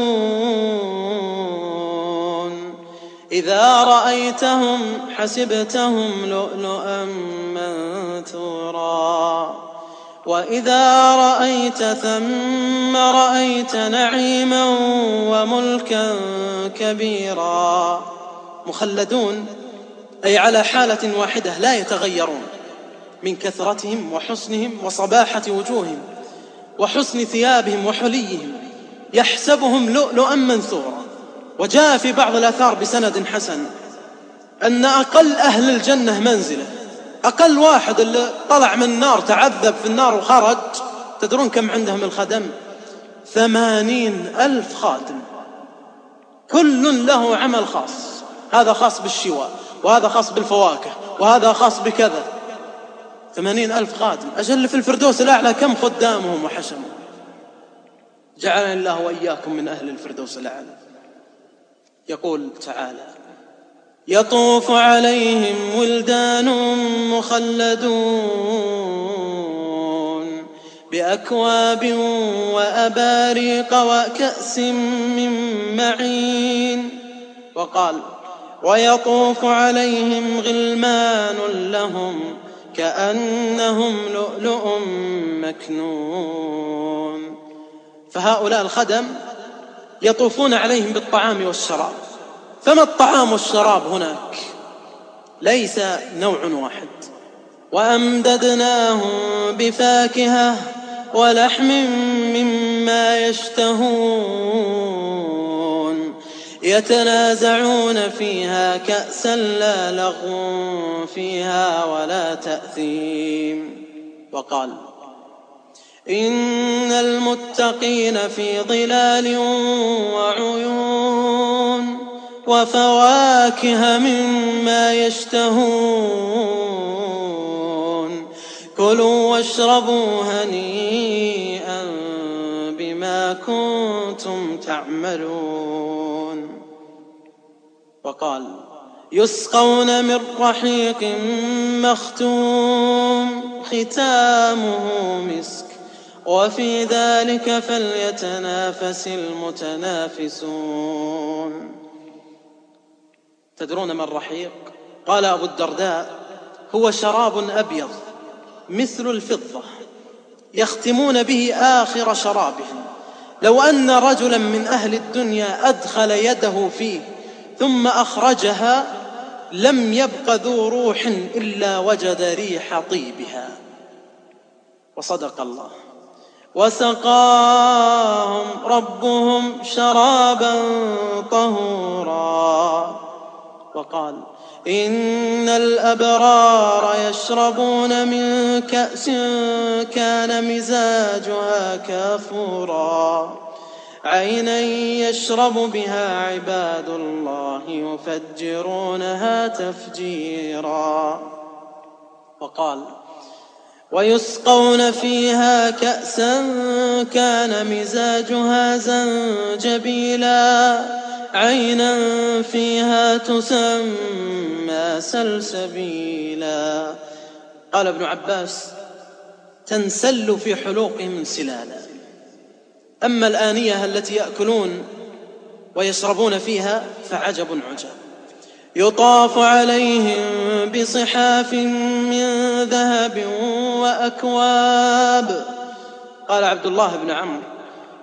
إذا رأيتهم حسبتهم لؤلؤا منثورا. وإذا رأيت ثم رأيت نعيما وملكا كبيرا. مخلدون أي على حالة واحدة لا يتغيرون. من كثرتهم وحسنهم وصباحة وجوههم وحسن ثيابهم وحليهم يحسبهم لؤلؤا منثورا. وجاء في بعض الآثار بسند حسن أن أقل أهل الجنة منزلة. أقل واحد اللي طلع من النار تعذب في النار وخرج. تدرون كم عندهم الخدم؟ ثمانين ألف خادم كل له عمل خاص. هذا خاص بالشواء وهذا خاص بالفواكه وهذا خاص بكذا. ثمانين ألف خادم أجل في الفردوس الأعلى كم خدامهم وحشمهم جعلنا الله وإياكم من أهل الفردوس الأعلى. يقول تعالى يطوف عليهم ولدان مخلدون بأكواب وأباريق وكأس من معين. وقال ويطوف عليهم غلمان لهم كأنهم لؤلؤ مكنون. فهؤلاء الخدم يطوفون عليهم بالطعام والشراب. فما الطعام والشراب هناك؟ ليس نوع واحد. وأمددناهم بفاكهة ولحم مما يشتهون. يتنازعون فيها كأسا لا لغو فيها ولا تأثيم. وقال إن المتقين في ظلال وعيون وفواكه مما يشتهون. كلوا واشربوا هنيئا بما كنتم تعملون. وقال يسقون من رحيق مختوم ختامه مسك. وفي ذلك فليتنافس المتنافسون. تدرون ما الرحيق؟ قال أبو الدرداء هو شراب أبيض مثل الفضة يختمون به آخر شرابهم لو أن رجلا من أهل الدنيا أدخل يده فيه ثم أخرجها لم يبق ذو روح إلا وجد ريح طيبها. وصدق الله. وسقاهم ربهم شرابا طهورا. وقال إن الأبرار يشربون من كأس كان مزاجها كافورا. عينا يشرب بها عباد الله يفجرونها تفجيرا. وقال ويسقون فيها كأسا كان مزاجها زنجبيلا. عينا فيها تسمى سلسبيلا. قال ابن عباس تنسل في حلوقهم سلالا. أما الآنية التي يأكلون ويشربون فيها فعجب عجب. يطاف عليهم بصحاف من ذهب وأكواب. قال عبد الله بن عمرو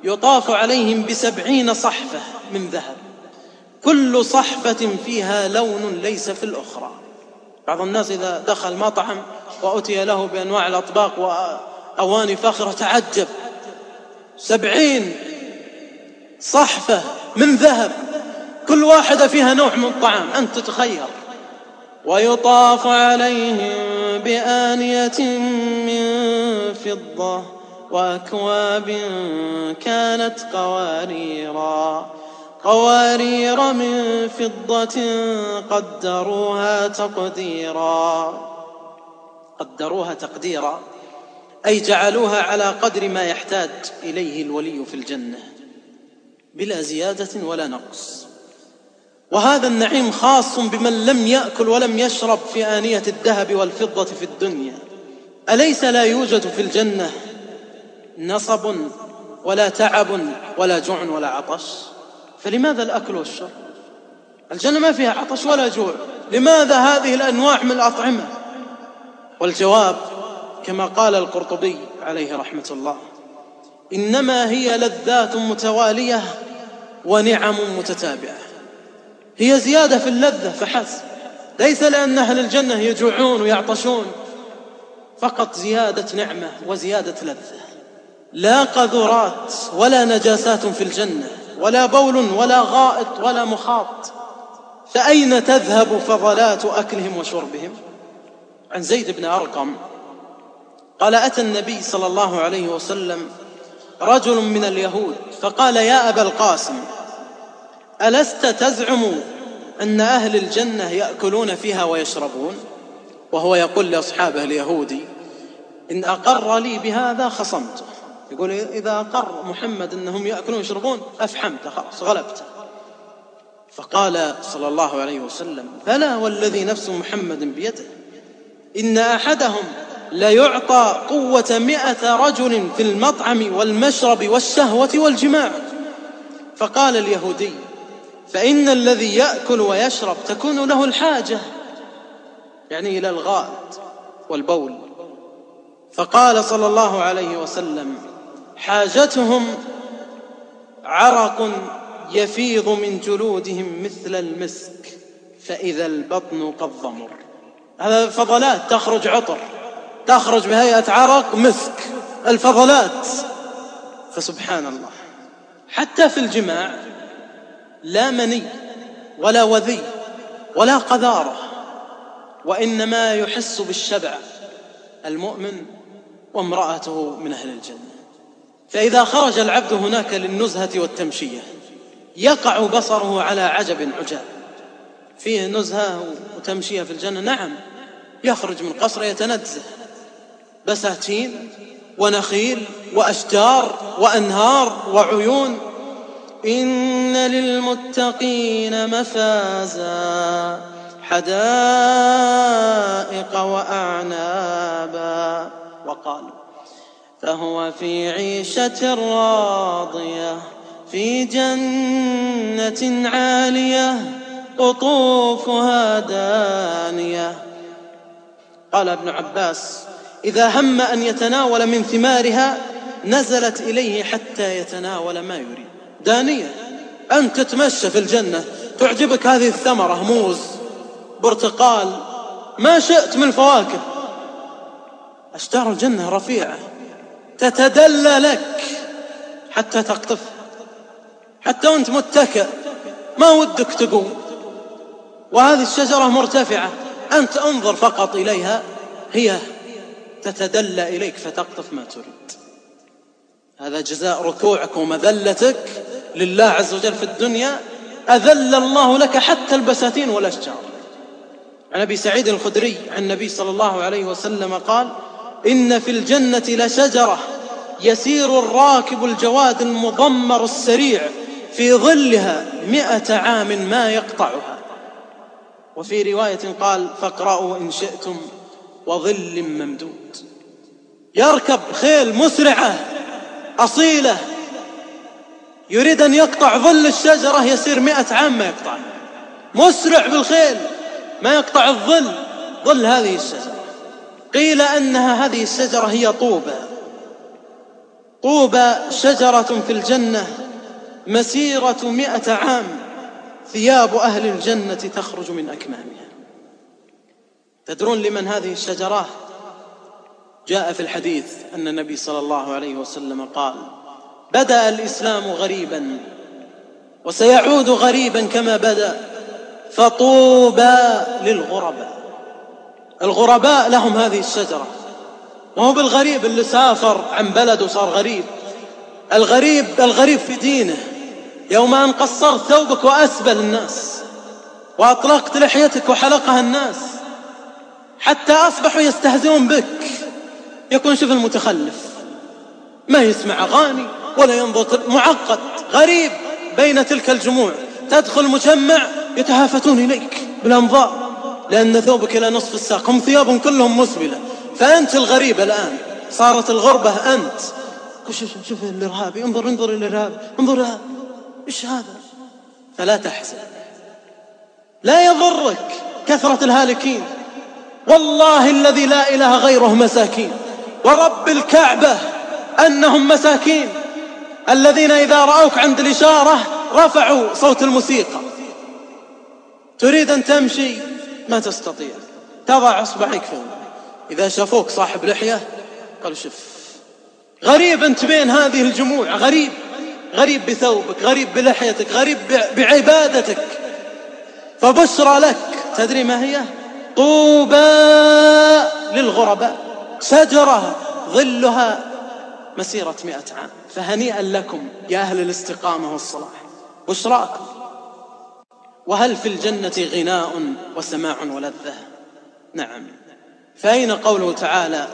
يطاف عليهم بسبعين صحفة من ذهب. كل صحفة فيها لون ليس في الأخرى. بعض الناس إذا دخل مطعم وأتي له بأنواع الأطباق وأواني فاخرة تعجب. سبعين صحفة من ذهب. كل واحدة فيها نوع من الطعام أنت تتخير ويطاف عليهم بآنية من فضة وأكواب كانت قواريرا. قوارير من فضة قدروها تقديرا. قدروها تقديرا. أي جعلوها على قدر ما يحتاج إليه الولي في الجنة بلا زيادة ولا نقص. وهذا النعيم خاص بمن لم يأكل ولم يشرب في آنية الذهب والفضة في الدنيا. أليس لا يوجد في الجنة نصب ولا تعب ولا جوع ولا عطش؟ فلماذا الأكل والشرب؟ الجنة ما فيها عطش ولا جوع لماذا هذه الأنواع من الأطعمة؟ والجواب كما قال القرطبي عليه رحمة الله. إنما هي لذات متوالية ونعم متتابعة. هي زيادة في اللذة فحسب. ليس لأن أهل الجنة يجوعون ويعطشون. فقط زيادة نعمة وزيادة لذة. لا قذرات ولا نجاسات في الجنة ولا بول ولا غائط ولا مخاط. فأين تذهب فضلات أكلهم وشربهم؟ عن زيد بن أرقم قال أتى النبي صلى الله عليه وسلم رجل من اليهود فقال يا أبا القاسم ألست تزعم أن أهل الجنة يأكلون فيها ويشربون؟ وهو يقول لأصحابه اليهودي إن أقر لي بهذا خصمته يقول إذا أقر محمد أنهم يأكلون ويشربون أفحمت خلاص غلبت. فقال صلى الله عليه وسلم بلى والذي نفس محمد بيده إن أحدهم ليعطى قوة مئة رجل في المطعم والمشرب والشهوة والجماع. فقال اليهودي فإن الذي يأكل ويشرب تكون له الحاجة يعني إلى الغائط والبول. فقال صلى الله عليه وسلم حاجتهم عرق يفيض من جلودهم مثل المسك فإذا البطن قد ضمر. هذا فضلات تخرج عطر. تخرج بهيئة عرق مسك الفضلات. فسبحان الله حتى في الجماع لا مني ولا وذي ولا قذارة وإنما يحس بالشبع المؤمن وامرأته من أهل الجنة. فإذا خرج العبد هناك للنزهة والتمشية يقع بصره على عجب عجاب. فيه نزهة وتمشية في الجنة؟ نعم يخرج من قصر يتنزه. بساتين ونخيل وأشجار وأنهار وعيون. إن للمتقين مفازا حدائق وأعنابا. وقال فهو في عيشة راضية في جنة عالية قطوفها دانية. قال ابن عباس إذا هم أن يتناول من ثمارها نزلت إليه حتى يتناول ما يريد. دانية أنت تتمشى في الجنة تعجبك هذه الثمرة موز برتقال ما شئت من الفواكه أشجار الجنة رفيعة تتدلى لك حتى تقطفها حتى وأنت متكئ ما ودك تقوم. وهذه الشجرة مرتفعة أنت انظر فقط إليها هي تتدلى إليك فتقطف ما تريد. هذا جزاء ركوعك ومذلتك لله عز وجل في الدنيا. أذل الله لك حتى البساتين والأشجار. عن أبي سعيد الخدري عن النبي صلى الله عليه وسلم قال إن في الجنة لشجرة يسير الراكب الجواد المضمر السريع في ظلها مئة عام ما يقطعها. وفي رواية قال فاقرأوا إن شئتم وظل ممدود. يركب خيل مسرعة أصيلة يريد أن يقطع ظل الشجرة يسير مئة عام ما يقطع. مسرع بالخيل ما يقطع الظل ظل هذه الشجرة. قيل أنها هذه الشجرة هي طوبى. طوبى شجرة في الجنة مسيرة مئة عام ثياب أهل الجنة تخرج من أكمامها. تدرون لمن هذه الشجرات جاء في الحديث أن النبي صلى الله عليه وسلم قال بدأ الإسلام غريبا وسيعود غريبا كما بدأ فطوبى للغرباء. الغرباء لهم هذه الشجرة وهو بالغريب اللي سافر عن بلد وصار غريب. الغريب الغريب في دينه يوم أن قصرت ثوبك وأسبل الناس وأطلقت لحيتك وحلقها الناس حتى أصبحوا يستهزئون بك. يكون شوف المتخلف. ما يسمع أغاني ولا ينظر معقد غريب بين تلك الجموع. تدخل مجمع يتهافتون إليك بالأنظار لأن ثوبك إلى نصف الساق. هم ثيابهم كلهم مسبلة. فأنت الغريب الآن. صارت الغربة أنت. شوف شوف الإرهابي انظر انظر الإرهاب. انظر إيش هذا؟ فلا تحزن. لا يضرك كثرة الهالكين. والله الذي لا إله غيره مساكين. ورب الكعبة أنهم مساكين الذين إذا رأوك عند الإشارة رفعوا صوت الموسيقى. تريد أن تمشي؟ ما تستطيع. تضع إصبعيك في إذا شافوك صاحب لحية قالوا شف. غريب أنت بين هذه الجموع. غريب. غريب بثوبك. غريب بلحيتك. غريب بعبادتك. فبشرى لك. تدري ما هي؟ طوبى للغرباء. شجرة ظلها مسيرة مئة عام. فهنيئا لكم يا أهل الاستقامة والصلاح. بشراكم وهل في الجنة غناء وسماع ولذة؟ نعم. فأين قوله تعالى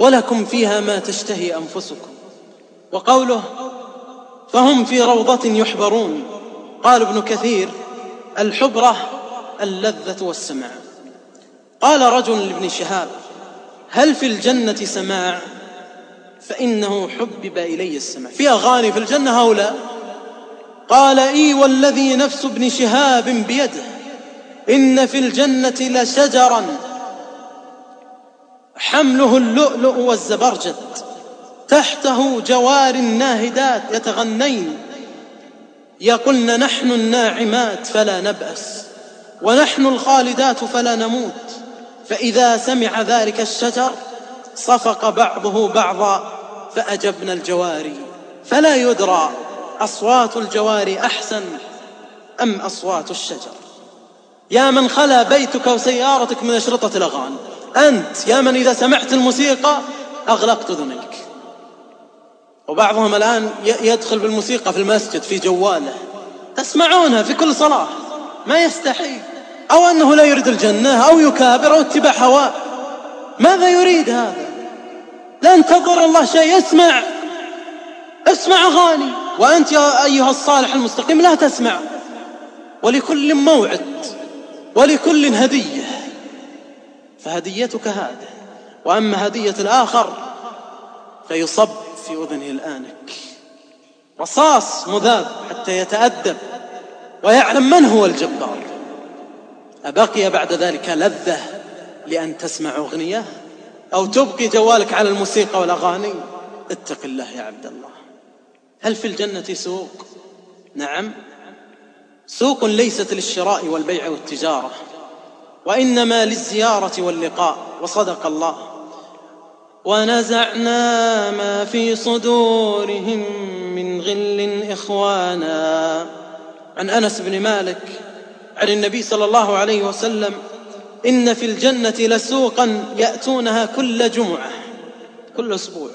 ولكم فيها ما تشتهي أنفسكم وقوله فهم في روضة يحبرون قال ابن كثير الحبرة اللذة والسماع قال رجل لابن شهاب هل في الجنة سماع؟ فإنه حبب إلي السماع في أغاني في الجنة هؤلاء؟ قال إي والذي نفس ابن شهاب بيده إن في الجنة لشجرا. حمله اللؤلؤ والزبرجد تحته جوار ناهدات يتغنين. يقولن نحن الناعمات فلا نبأس ونحن الخالدات فلا نموت. فإذا سمع ذلك الشجر صفق بعضه بعضا فأجبنا الجواري. فلا يدرى أصوات الجواري أحسن أم أصوات الشجر. يا من خلا بيتك وسيارتك من أشرطة الأغاني أنت يا من إذا سمعت الموسيقى أغلقت ذنيك وبعضهم الآن يدخل بالموسيقى في المسجد في جواله. تسمعونها في كل صلاة. ما يستحي أو أنه لا يريد الجنة أو يكابر أو اتباع هواه. ماذا يريد هذا؟ لن تضر الله شيء اسمع. اسمع أغاني. وأنت يا أيها الصالح المستقيم لا تسمع. ولكل موعد ولكل هدية. فهديتك هذه. وأما هدية الآخر فيصب في أذنه الآنك. رصاص مذاب حتى يتأدب ويعلم من هو الجبار. أبقي بعد ذلك لذة لأن تسمع أغنية أو تبقي جوالك على الموسيقى والأغاني. اتق الله يا عبد الله. هل في الجنة سوق؟ نعم. سوق ليست للشراء والبيع والتجارة وإنما للزيارة واللقاء وصدق الله. ونزعنا ما في صدورهم من غل إخوانا. عن أنس بن مالك عن النبي صلى الله عليه وسلم إن في الجنة لسوقا يأتونها كل جمعة كل أسبوع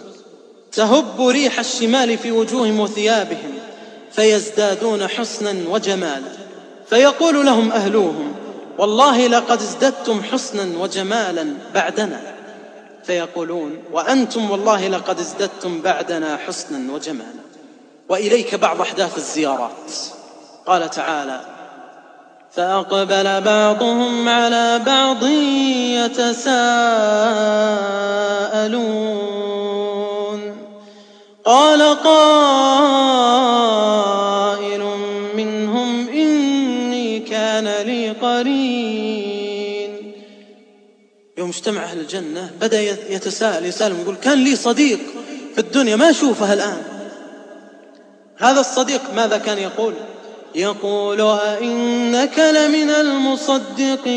تهب ريح الشمال في وجوههم وثيابهم فيزدادون حسنا وجمالا فيقول لهم أهلوهم والله لقد ازددتم حسنا وجمالا بعدنا فيقولون وأنتم والله لقد ازددتم بعدنا حسنا وجمالا. وإليك بعض أحداث الزيارات. قال تعالى فأقبل بعضهم على بعض يتساءلون. قال قائل منهم إني كان لي قرين. يوم اجتمع أهل الجنة بدأ يتساءل يسألهم يقول كان لي صديق في الدنيا ما أشوفه الآن. هذا الصديق ماذا كان يقول؟ يقول أئنك لمن المصدقين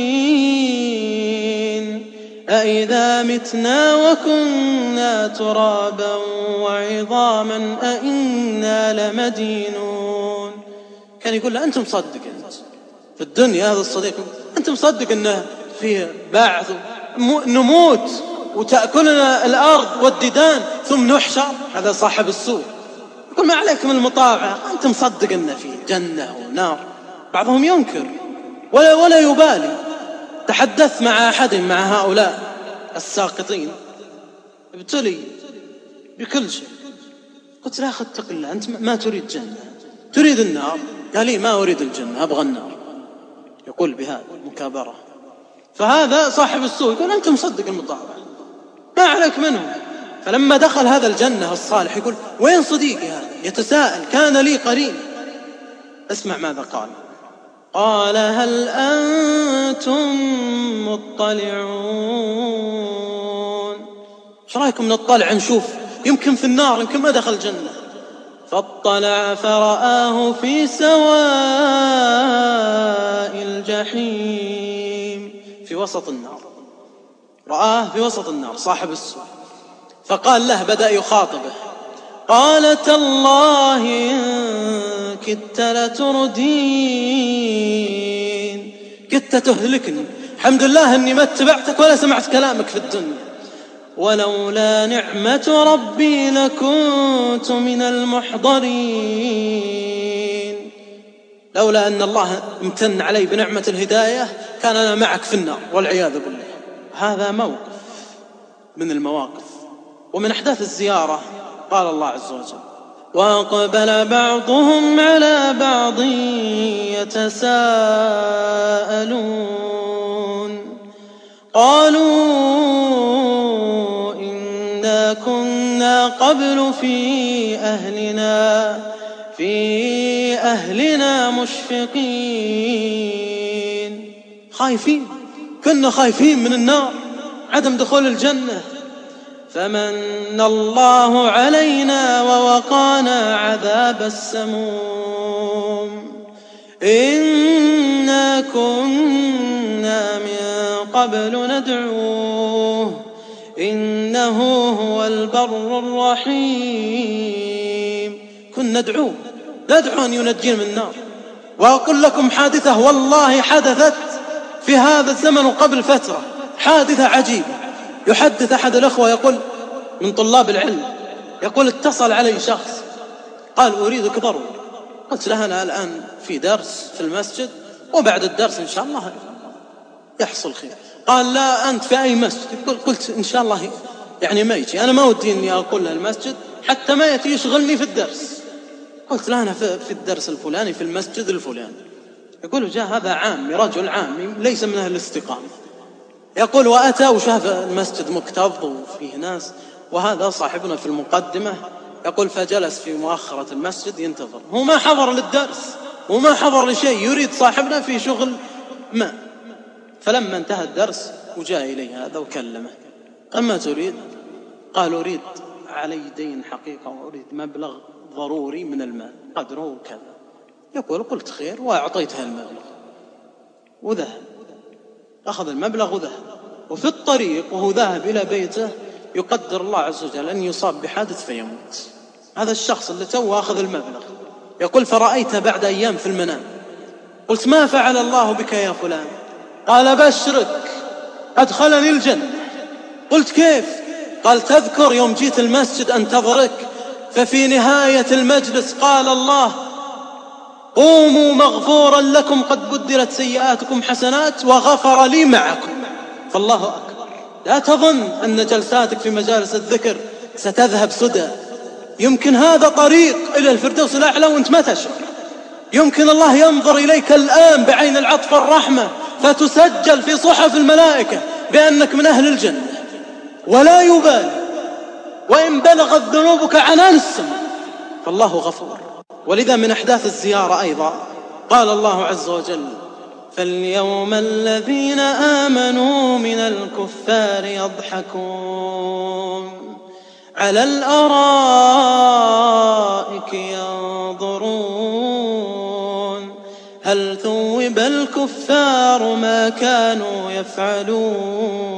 أئذا متنا وكنا ترابا وعظاما أئنا لمدينون كان يقول له أنت مصدق أنت في الدنيا هذا الصديق؟ أنت مصدق أنه فيه بعث نموت وتأكلنا الأرض والديدان ثم نحشر؟ هذا صاحب السوء. يقول ما عليك من المطاوعة؟ أنت مصدق أن في جنة ونار. بعضهم ينكر ولا ولا يبالي. تحدثت مع أحد مع هؤلاء الساقطين. ابتلي بكل شيء قلت لا اتق الله أنت ما تريد جنة. تريد النار؟ قال لي ما أريد الجنة أبغى النار. يقول بهذا المكابرة. فهذا صاحب السوء يقول أنت مصدق المطاوعة. ما عليك منهم؟ فلما دخل هذا الجنة الصالح يقول وين صديقي هذا؟ يتساءل كان لي قرين اسمع ماذا قال. قال هل أنتم مطلعون؟ إيش رأيكم نطلع نشوف؟ يمكن في النار يمكن ما دخل الجنة. فاطلع فرآه في سواء الجحيم في وسط النار. رآه في وسط النار صاحب السوء. فقال له بدأ يخاطبه. قال تالله إن كدت لتردين. كدت تهلكني. الحمد لله أني ما اتبعتك ولا سمعت كلامك في الدنيا. ولولا نعمة ربي لكنت من المحضرين. لولا أن الله امتن علي بنعمة الهداية كان أنا معك في النار والعياذ بالله. هذا موقف من المواقف. ومن أحداث الزيارة قال الله عز وجل وأقبل بعضهم على بعض يتساءلون. قالوا إنا كنا قبل في أهلنا في أهلنا مشفقين. خايفين كنا خايفين من النار عدم دخول الجنة. فمن الله علينا ووقانا عذاب السموم. إنا كنا من قبل ندعوه. إنه هو البر الرحيم. كن ندعوه ندعو أن ينجينا من النار. وأقول لكم حادثة والله حدثت في هذا الزمن قبل فترة. حادثة عجيبة. يحدث أحد الأخوة يقول من طلاب العلم يقول اتصل علي شخص قال أريدك ضروري قلت له أنا الآن في درس في المسجد وبعد الدرس إن شاء الله يحصل خير. قال لا أنت في أي مسجد؟ قلت إن شاء الله يعني ما يجي. أنا ما ودي أني أقول له المسجد حتى ما يأتي يشغلني في الدرس. قلت له أنا في الدرس الفلاني في المسجد الفلاني. يقول جاء هذا عامي رجل عامي ليس من أهل الاستقامة. يقول وأتى وشاف المسجد مكتظ وفيه ناس وهذا صاحبنا في المقدمة يقول فجلس في مؤخرة المسجد ينتظر. هو ما حضر للدرس وما حضر لشيء يريد صاحبنا في شغل ما. فلما انتهى الدرس وجاء إليه هذا وكلمه. أما تريد؟ قال أريد علي دين حقيقة وأريد مبلغ ضروري من المال قدره كذا يقول قلت خير وأعطيتها المبلغ. وذهب. أخذ المبلغ وذهب وفي الطريق وهو ذاهب إلى بيته يقدر الله عز وجل أن يصاب بحادث فيموت. هذا الشخص اللي تو أخذ المبلغ. يقول فرأيته بعد أيام في المنام. قلت ما فعل الله بك يا فلان؟ قال بشرك أدخلني الجنة. قلت كيف؟ قال تذكر يوم جيت المسجد أنتظرك ففي نهاية المجلس قال الله قوموا مغفورا لكم قد بدلت سيئاتكم حسنات وغفر لي معكم. فالله أكبر. لا تظن أن جلساتك في مجالس الذكر ستذهب سدى. يمكن هذا طريق إلى الفردوس الأعلى وأنت ما تشعر. يمكن الله ينظر إليك الآن بعين العطف والرحمة فتسجل في صحف الملائكة بأنك من أهل الجنة. ولا يبالي. وإن بلغت ذنوبك عنان السماء. فالله غفور. ولذا من أحداث الزيارة أيضا قال الله عز وجل فاليوم الذين آمنوا من الكفار يضحكون على الأرائك ينظرون هل ثوب الكفار ما كانوا يفعلون؟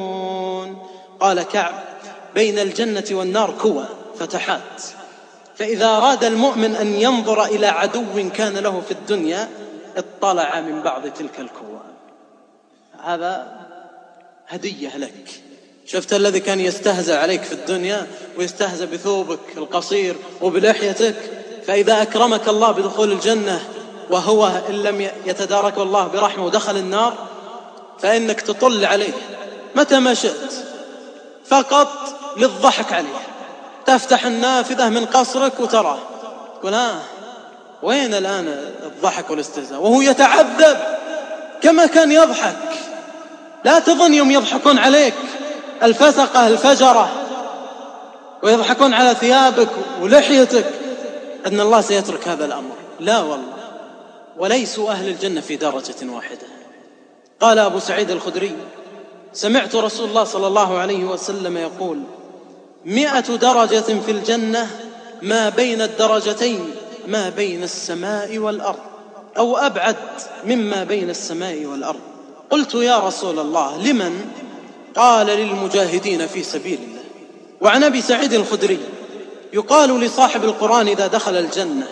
قال كعب بين الجنة والنار كوى فتحات. فإذا أراد المؤمن أن ينظر إلى عدو كان له في الدنيا اطلع من بعض تلك الكوى هذا هدية لك. شفت الذي كان يستهزأ عليك في الدنيا ويستهزأ بثوبك القصير وبلحيتك؟ فإذا أكرمك الله بدخول الجنة وهو إن لم يتدارك الله برحمة ودخل النار فإنك تطل عليه متى ما شئت. فقط للضحك عليه. تفتح النافذة من قصرك وتراه تقول ها وين الآن الضحك والاستهزاء؟ وهو يتعذب كما كان يضحك. لا تظن يوم يضحكون عليك الفسقة الفجرة ويضحكون على ثيابك ولحيتك أن الله سيترك هذا الأمر. لا والله. وليسوا أهل الجنة في درجة واحدة. قال أبو سعيد الخدري سمعت رسول الله صلى الله عليه وسلم يقول مئة درجة في الجنة ما بين الدرجتين ما بين السماء والأرض أو أبعد مما بين السماء والأرض. قلت يا رسول الله لمن؟ قال للمجاهدين في سبيل الله. وعن أبي سعيد الخدري يقال لصاحب القرآن إذا دخل الجنة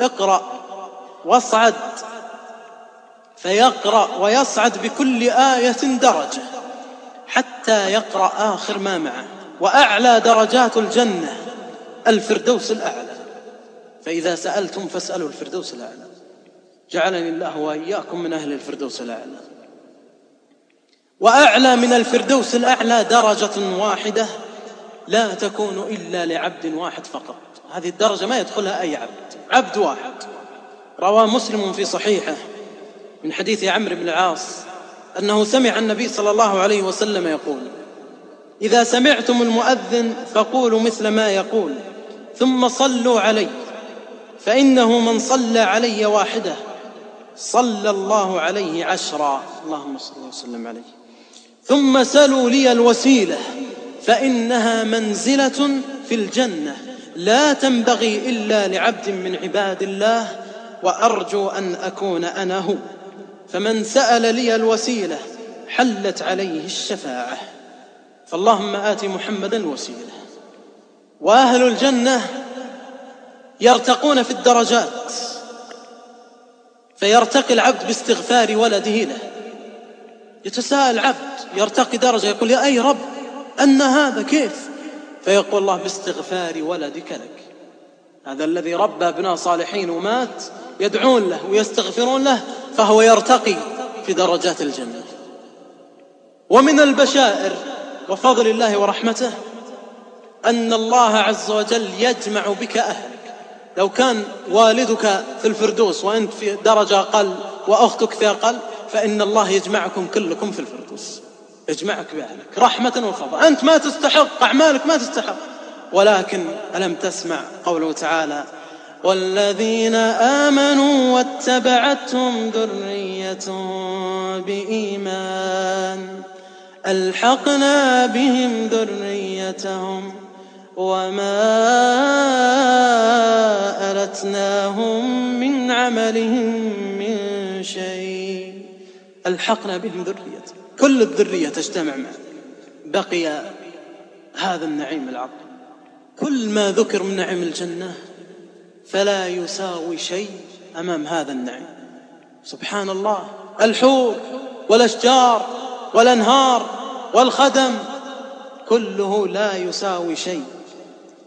اقرأ واصعد. فيقرأ ويصعد بكل آية درجة حتى يقرأ آخر ما معه. وأعلى درجات الجنة الفردوس الأعلى. فإذا سألتم فاسألوا الفردوس الأعلى. جعلني الله وإياكم من أهل الفردوس الأعلى. وأعلى من الفردوس الأعلى درجة واحدة لا تكون إلا لعبد واحد فقط. هذه الدرجة ما يدخلها أي عبد. عبد واحد. روى مسلم في صحيحه من حديث عمرو بن العاص أنه سمع النبي صلى الله عليه وسلم يقول إذا سمعتم المؤذن فقولوا مثل ما يقول ثم صلوا علي فإنه من صلى علي واحدة صلى الله عليه عشرا اللهم صل وسلم عليه. ثم سلوا لي الوسيلة فإنها منزلة في الجنة لا تنبغي إلا لعبد من عباد الله وأرجو أن أكون أنا هو. فمن سأل لي الوسيلة حلت عليه الشفاعة. فاللهم آت محمدا الوسيلة وأهل الجنة يرتقون في الدرجات. فيرتقي العبد باستغفار ولده له. يتساءل عبد يرتقي درجة يقول يا أي رب أن هذا كيف؟ فيقول الله باستغفار ولدك لك. هذا الذي ربى أبناء صالحين ومات يدعون له ويستغفرون له فهو يرتقي في درجات الجنة. ومن البشائر وفضل الله ورحمته أن الله عز وجل يجمع بك أهلك. لو كان والدك في الفردوس وأنت في درجة أقل وأختك في أقل فإن الله يجمعكم كلكم في الفردوس. يجمعك بأهلك رحمة وفضل. أنت ما تستحق أعمالك ما تستحق. ولكن ألم تسمع قوله تعالى والذين آمنوا واتبعتهم ذريتهم بإيمان. ألحقنا بهم ذريتهم وما ألتناهم من عملهم من شيء. ألحقنا بهم ذرية كل الذرية تجتمع معه بقي هذا النعيم العظيم. كل ما ذكر من نعيم الجنة فلا يساوي شيء أمام هذا النعيم. سبحان الله. الحور والأشجار والأنهار والخدم كله لا يساوي شيء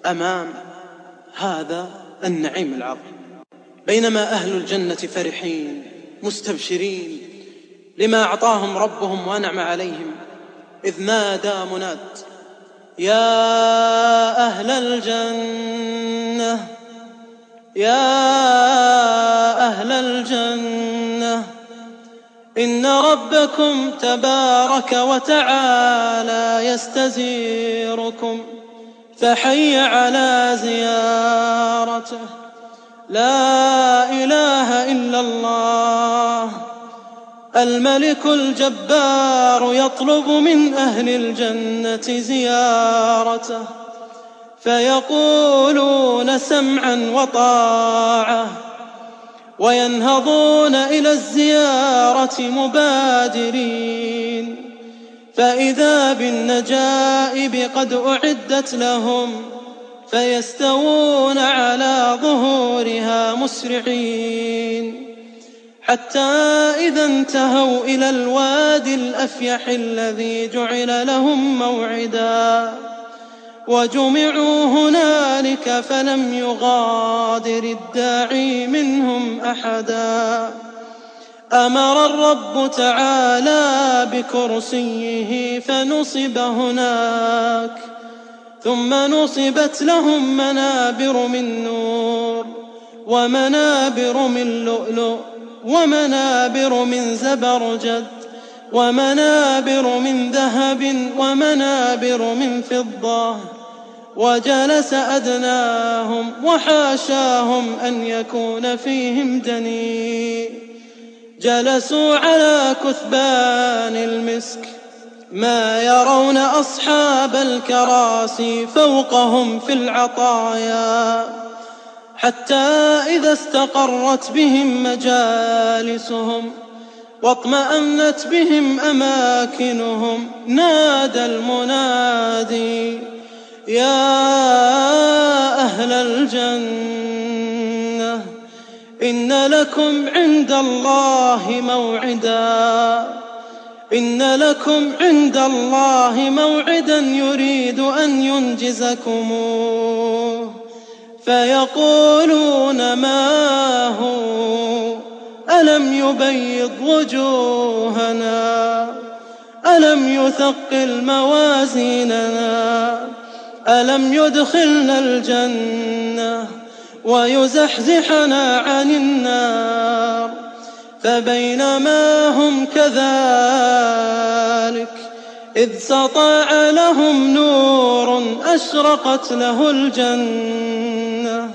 أمام هذا النعيم العظيم. بينما أهل الجنة فرحين مستبشرين لما أعطاهم ربهم وأنعم عليهم إذ نادى مناد يا أهل الجنة يا أهل الجنة إن ربكم تبارك وتعالى يستزيركم فحي على زيارته. لا إله إلا الله. الملك الجبار يطلب من أهل الجنة زيارته. فيقولون سمعا وطاعة. وينهضون إلى الزيارة مبادرين. فإذا بالنجائب قد أعدت لهم فيستوون على ظهورها مسرعين. حتى إذا انتهوا إلى الوادي الأفيح الذي جعل لهم موعدا. وجمعوا هنالك فلم يغادر الداعي منهم أحدا. أمر الرب تعالى بكرسيه فنصب هناك ثم نصبت لهم منابر من نور ومنابر من لؤلؤ ومنابر من زبرجد ومنابر من ذهب ومنابر من فضة وجلس أدناهم وحاشاهم أن يكون فيهم دنيء. جلسوا على كثبان المسك ما يرون أصحاب الكراسي فوقهم في العطايا. حتى إذا استقرت بهم مجالسهم واطمأنت بهم أماكنهم. نادى المنادي يا أهل الجنة إن لكم عند الله موعدا. إن لكم عند الله موعدا يريد أن ينجزكموه فيقولون ما هو؟ ألم يبيض وجوهنا؟ ألم يثقل موازيننا؟ ألم يدخلنا الجنة ويزحزحنا عن النار؟ فبينما هم كذلك إذ سطع لهم نور أشرقت له الجنة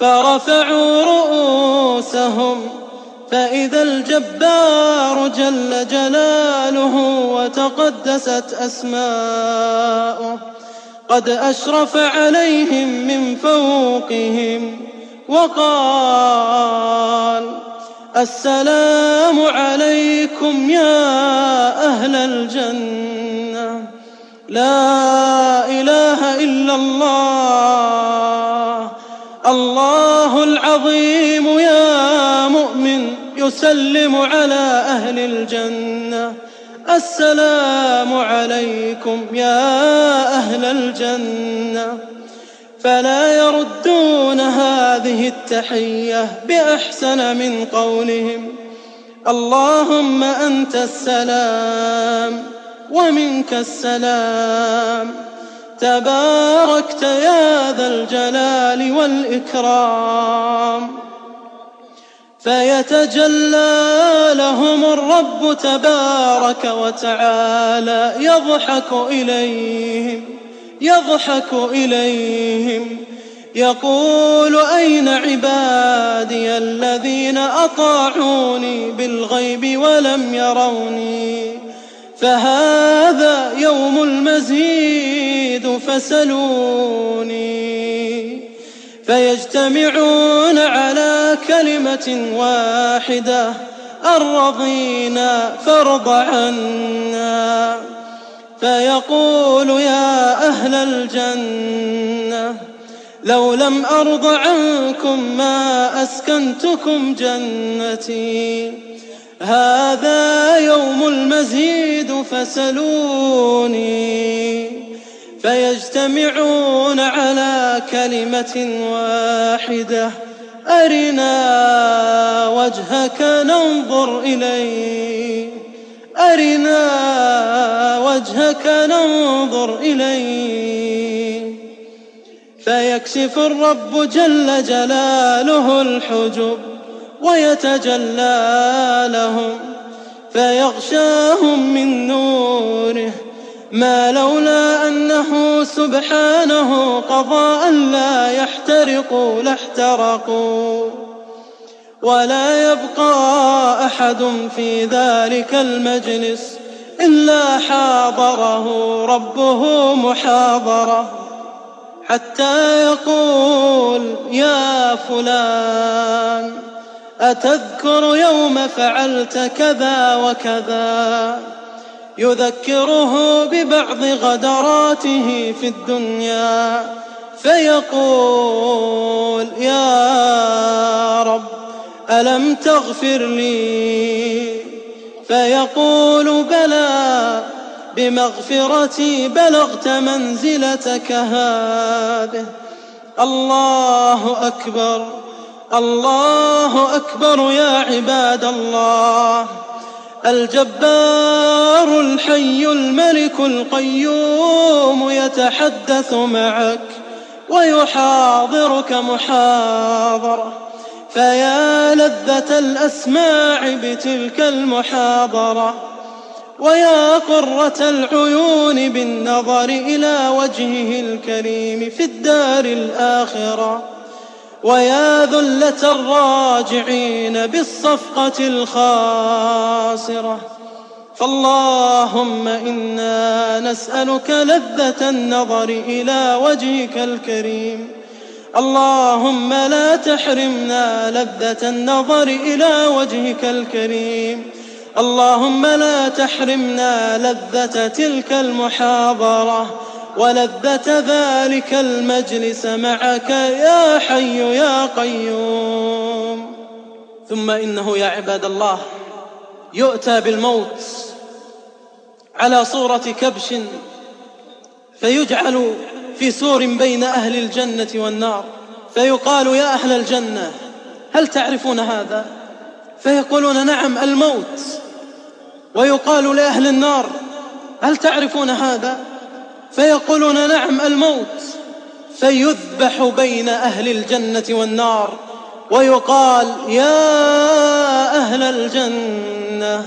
فرفعوا رؤوسهم فإذا الجبار جل جلاله وتقدست أسماؤه قد أشرف عليهم من فوقهم وقال السلام عليكم يا أهل الجنة لا إله إلا الله الله العظيم يسلم على أهل الجنة. السلام عليكم يا أهل الجنة. فلا يردون هذه التحية بأحسن من قولهم. اللهم أنت السلام ومنك السلام. تباركت يا ذا الجلال والإكرام. فيتجلى لهم الرب تبارك وتعالى. يضحك إليهم يضحك إليهم. يقول أين عبادي الذين أطاعوني بالغيب ولم يروني؟ فهذا يوم المزيد فسلوني. فيجتمعون على كلمة واحدة الرضينا فارض عنا. فيقول يا أهل الجنة لو لم أرض عنكم ما أسكنتكم جنتي. هذا يوم المزيد فسلوني. فيجتمعون على كلمة واحدة. أرنا وجهك ننظر إليه أرنا وجهك ننظر إليه فيكشف الرب جل جلاله الحجب ويتجلى لهم. فيغشاهم من نوره. ما لولا أنه سبحانه قضى أن لا يحترقوا لاحترقوا ولا يبقى أحد في ذلك المجلس إلا حاضره ربه محاضرة حتى يقول يا فلان أتذكر يوم فعلت كذا وكذا يذكره ببعض غدراته في الدنيا فيقول يا رب ألم تغفر لي؟ فيقول بلى بمغفرتي بلغت منزلتك هذه. الله أكبر الله أكبر يا عباد الله. الجبار الحي الملك القيوم يتحدث معك ويحاضرك محاضرة. فيا لذة الأسماع بتلك المحاضرة ويا قرة العيون بالنظر إلى وجهه الكريم في الدار الآخرة. ويا ذلة الراجعين بالصفقة الخاسرة. فاللهم إنا نسألك لذة النظر إلى وجهك الكريم. اللهم لا تحرمنا لذة النظر إلى وجهك الكريم. اللهم لا تحرمنا لذة تلك المحاضرة. ولذة ذلك المجلس معك يا حي يا قيوم. ثم إنه يا عباد الله يؤتى بالموت على صورة كبش فيجعل في سور بين أهل الجنة والنار فيقال يا أهل الجنة هل تعرفون هذا؟ فيقولون نعم الموت. ويقال لأهل النار هل تعرفون هذا؟ فيقولون نعم الموت. فيذبح بين أهل الجنة والنار ويقال يا أهل الجنة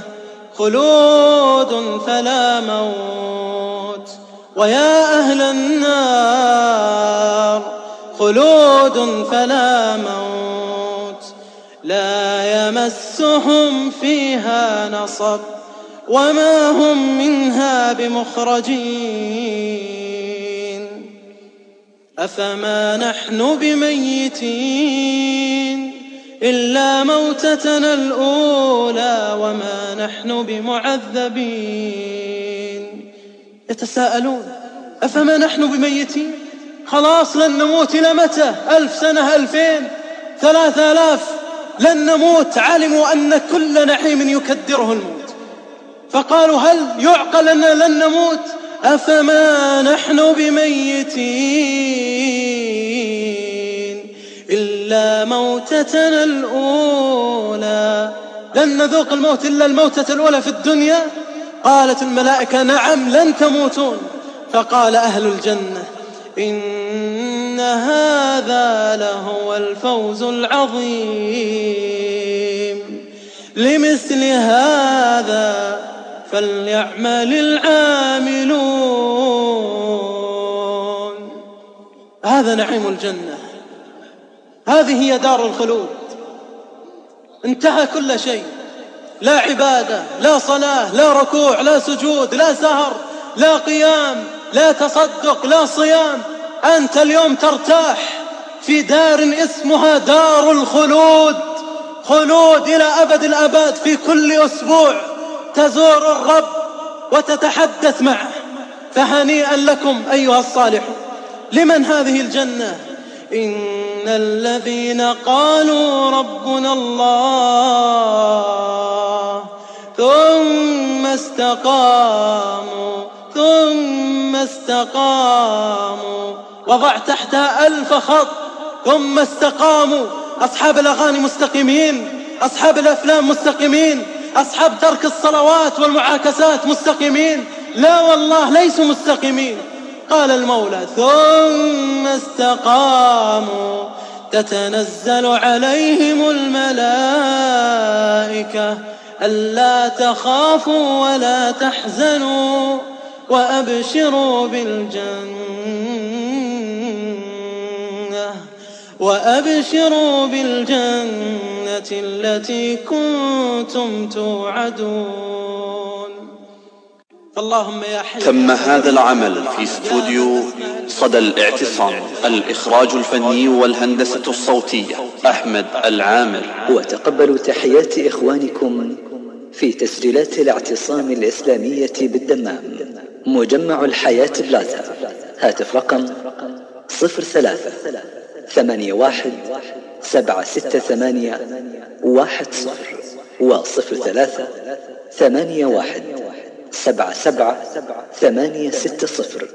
خلود فلا موت. ويا أهل النار خلود فلا موت. لا يمسهم فيها نصب. وما هم منها بمخرجين أفما نحن بميتين إلا موتتنا الأولى وما نحن بمعذبين يتساءلون أفما نحن بميتين؟ خلاص لن نموت إلى متى؟ ألف سنة ألفين ثلاثة آلاف لن نموت. علموا أن كل نعيم يكدره الموت. فقالوا هل يعقل أننا لن نموت؟ أفما نحن بميتين؟ إلا موتتنا الأولى. لن نذوق الموت إلا الموتة الأولى في الدنيا. قالت الملائكة نعم لن تموتون. فقال أهل الجنة إن هذا لهو الفوز العظيم. لمثل هذا فليعمل العاملون. هذا نعيم الجنة. هذه هي دار الخلود. انتهى كل شيء. لا عبادة لا صلاة لا ركوع لا سجود لا سهر لا قيام لا تصدق لا صيام. أنت اليوم ترتاح في دار اسمها دار الخلود. خلود إلى أبد الأبد في كل أسبوع. تزور الرب وتتحدث معه. فهنيئا لكم أيها الصالحون لمن هذه الجنة؟ إن الذين قالوا ربنا الله ثم استقاموا ثم استقاموا. وضع تحتها ألف خط. ثم استقاموا. أصحاب الأغاني مستقيمين. أصحاب الأفلام مستقيمين. أصحاب ترك الصلوات والمعاكسات مستقيمين. لا والله ليسوا مستقيمين. قال المولى ثم استقاموا. تتنزل عليهم الملائكة ألا تخافوا ولا تحزنوا وأبشروا بالجنة. وأبشروا بالجنة التي كنتم توعدون. اللهم يا حي تم هذا العمل في استوديو صدى الاعتصام الإخراج الفني والهندسة الصوتية أحمد العامر. وتقبلوا تحيات إخوانكم في تسجيلات الاعتصام الإسلامية بالدمام. مجمع الحياة بلازا هاتف رقم صفر ثلاثة ثمانية واحد سبعة ستة ثمانية واحد صفر وصفر ثلاثة ثمانية واحد سبعة سبعة ثمانية ستة صفر.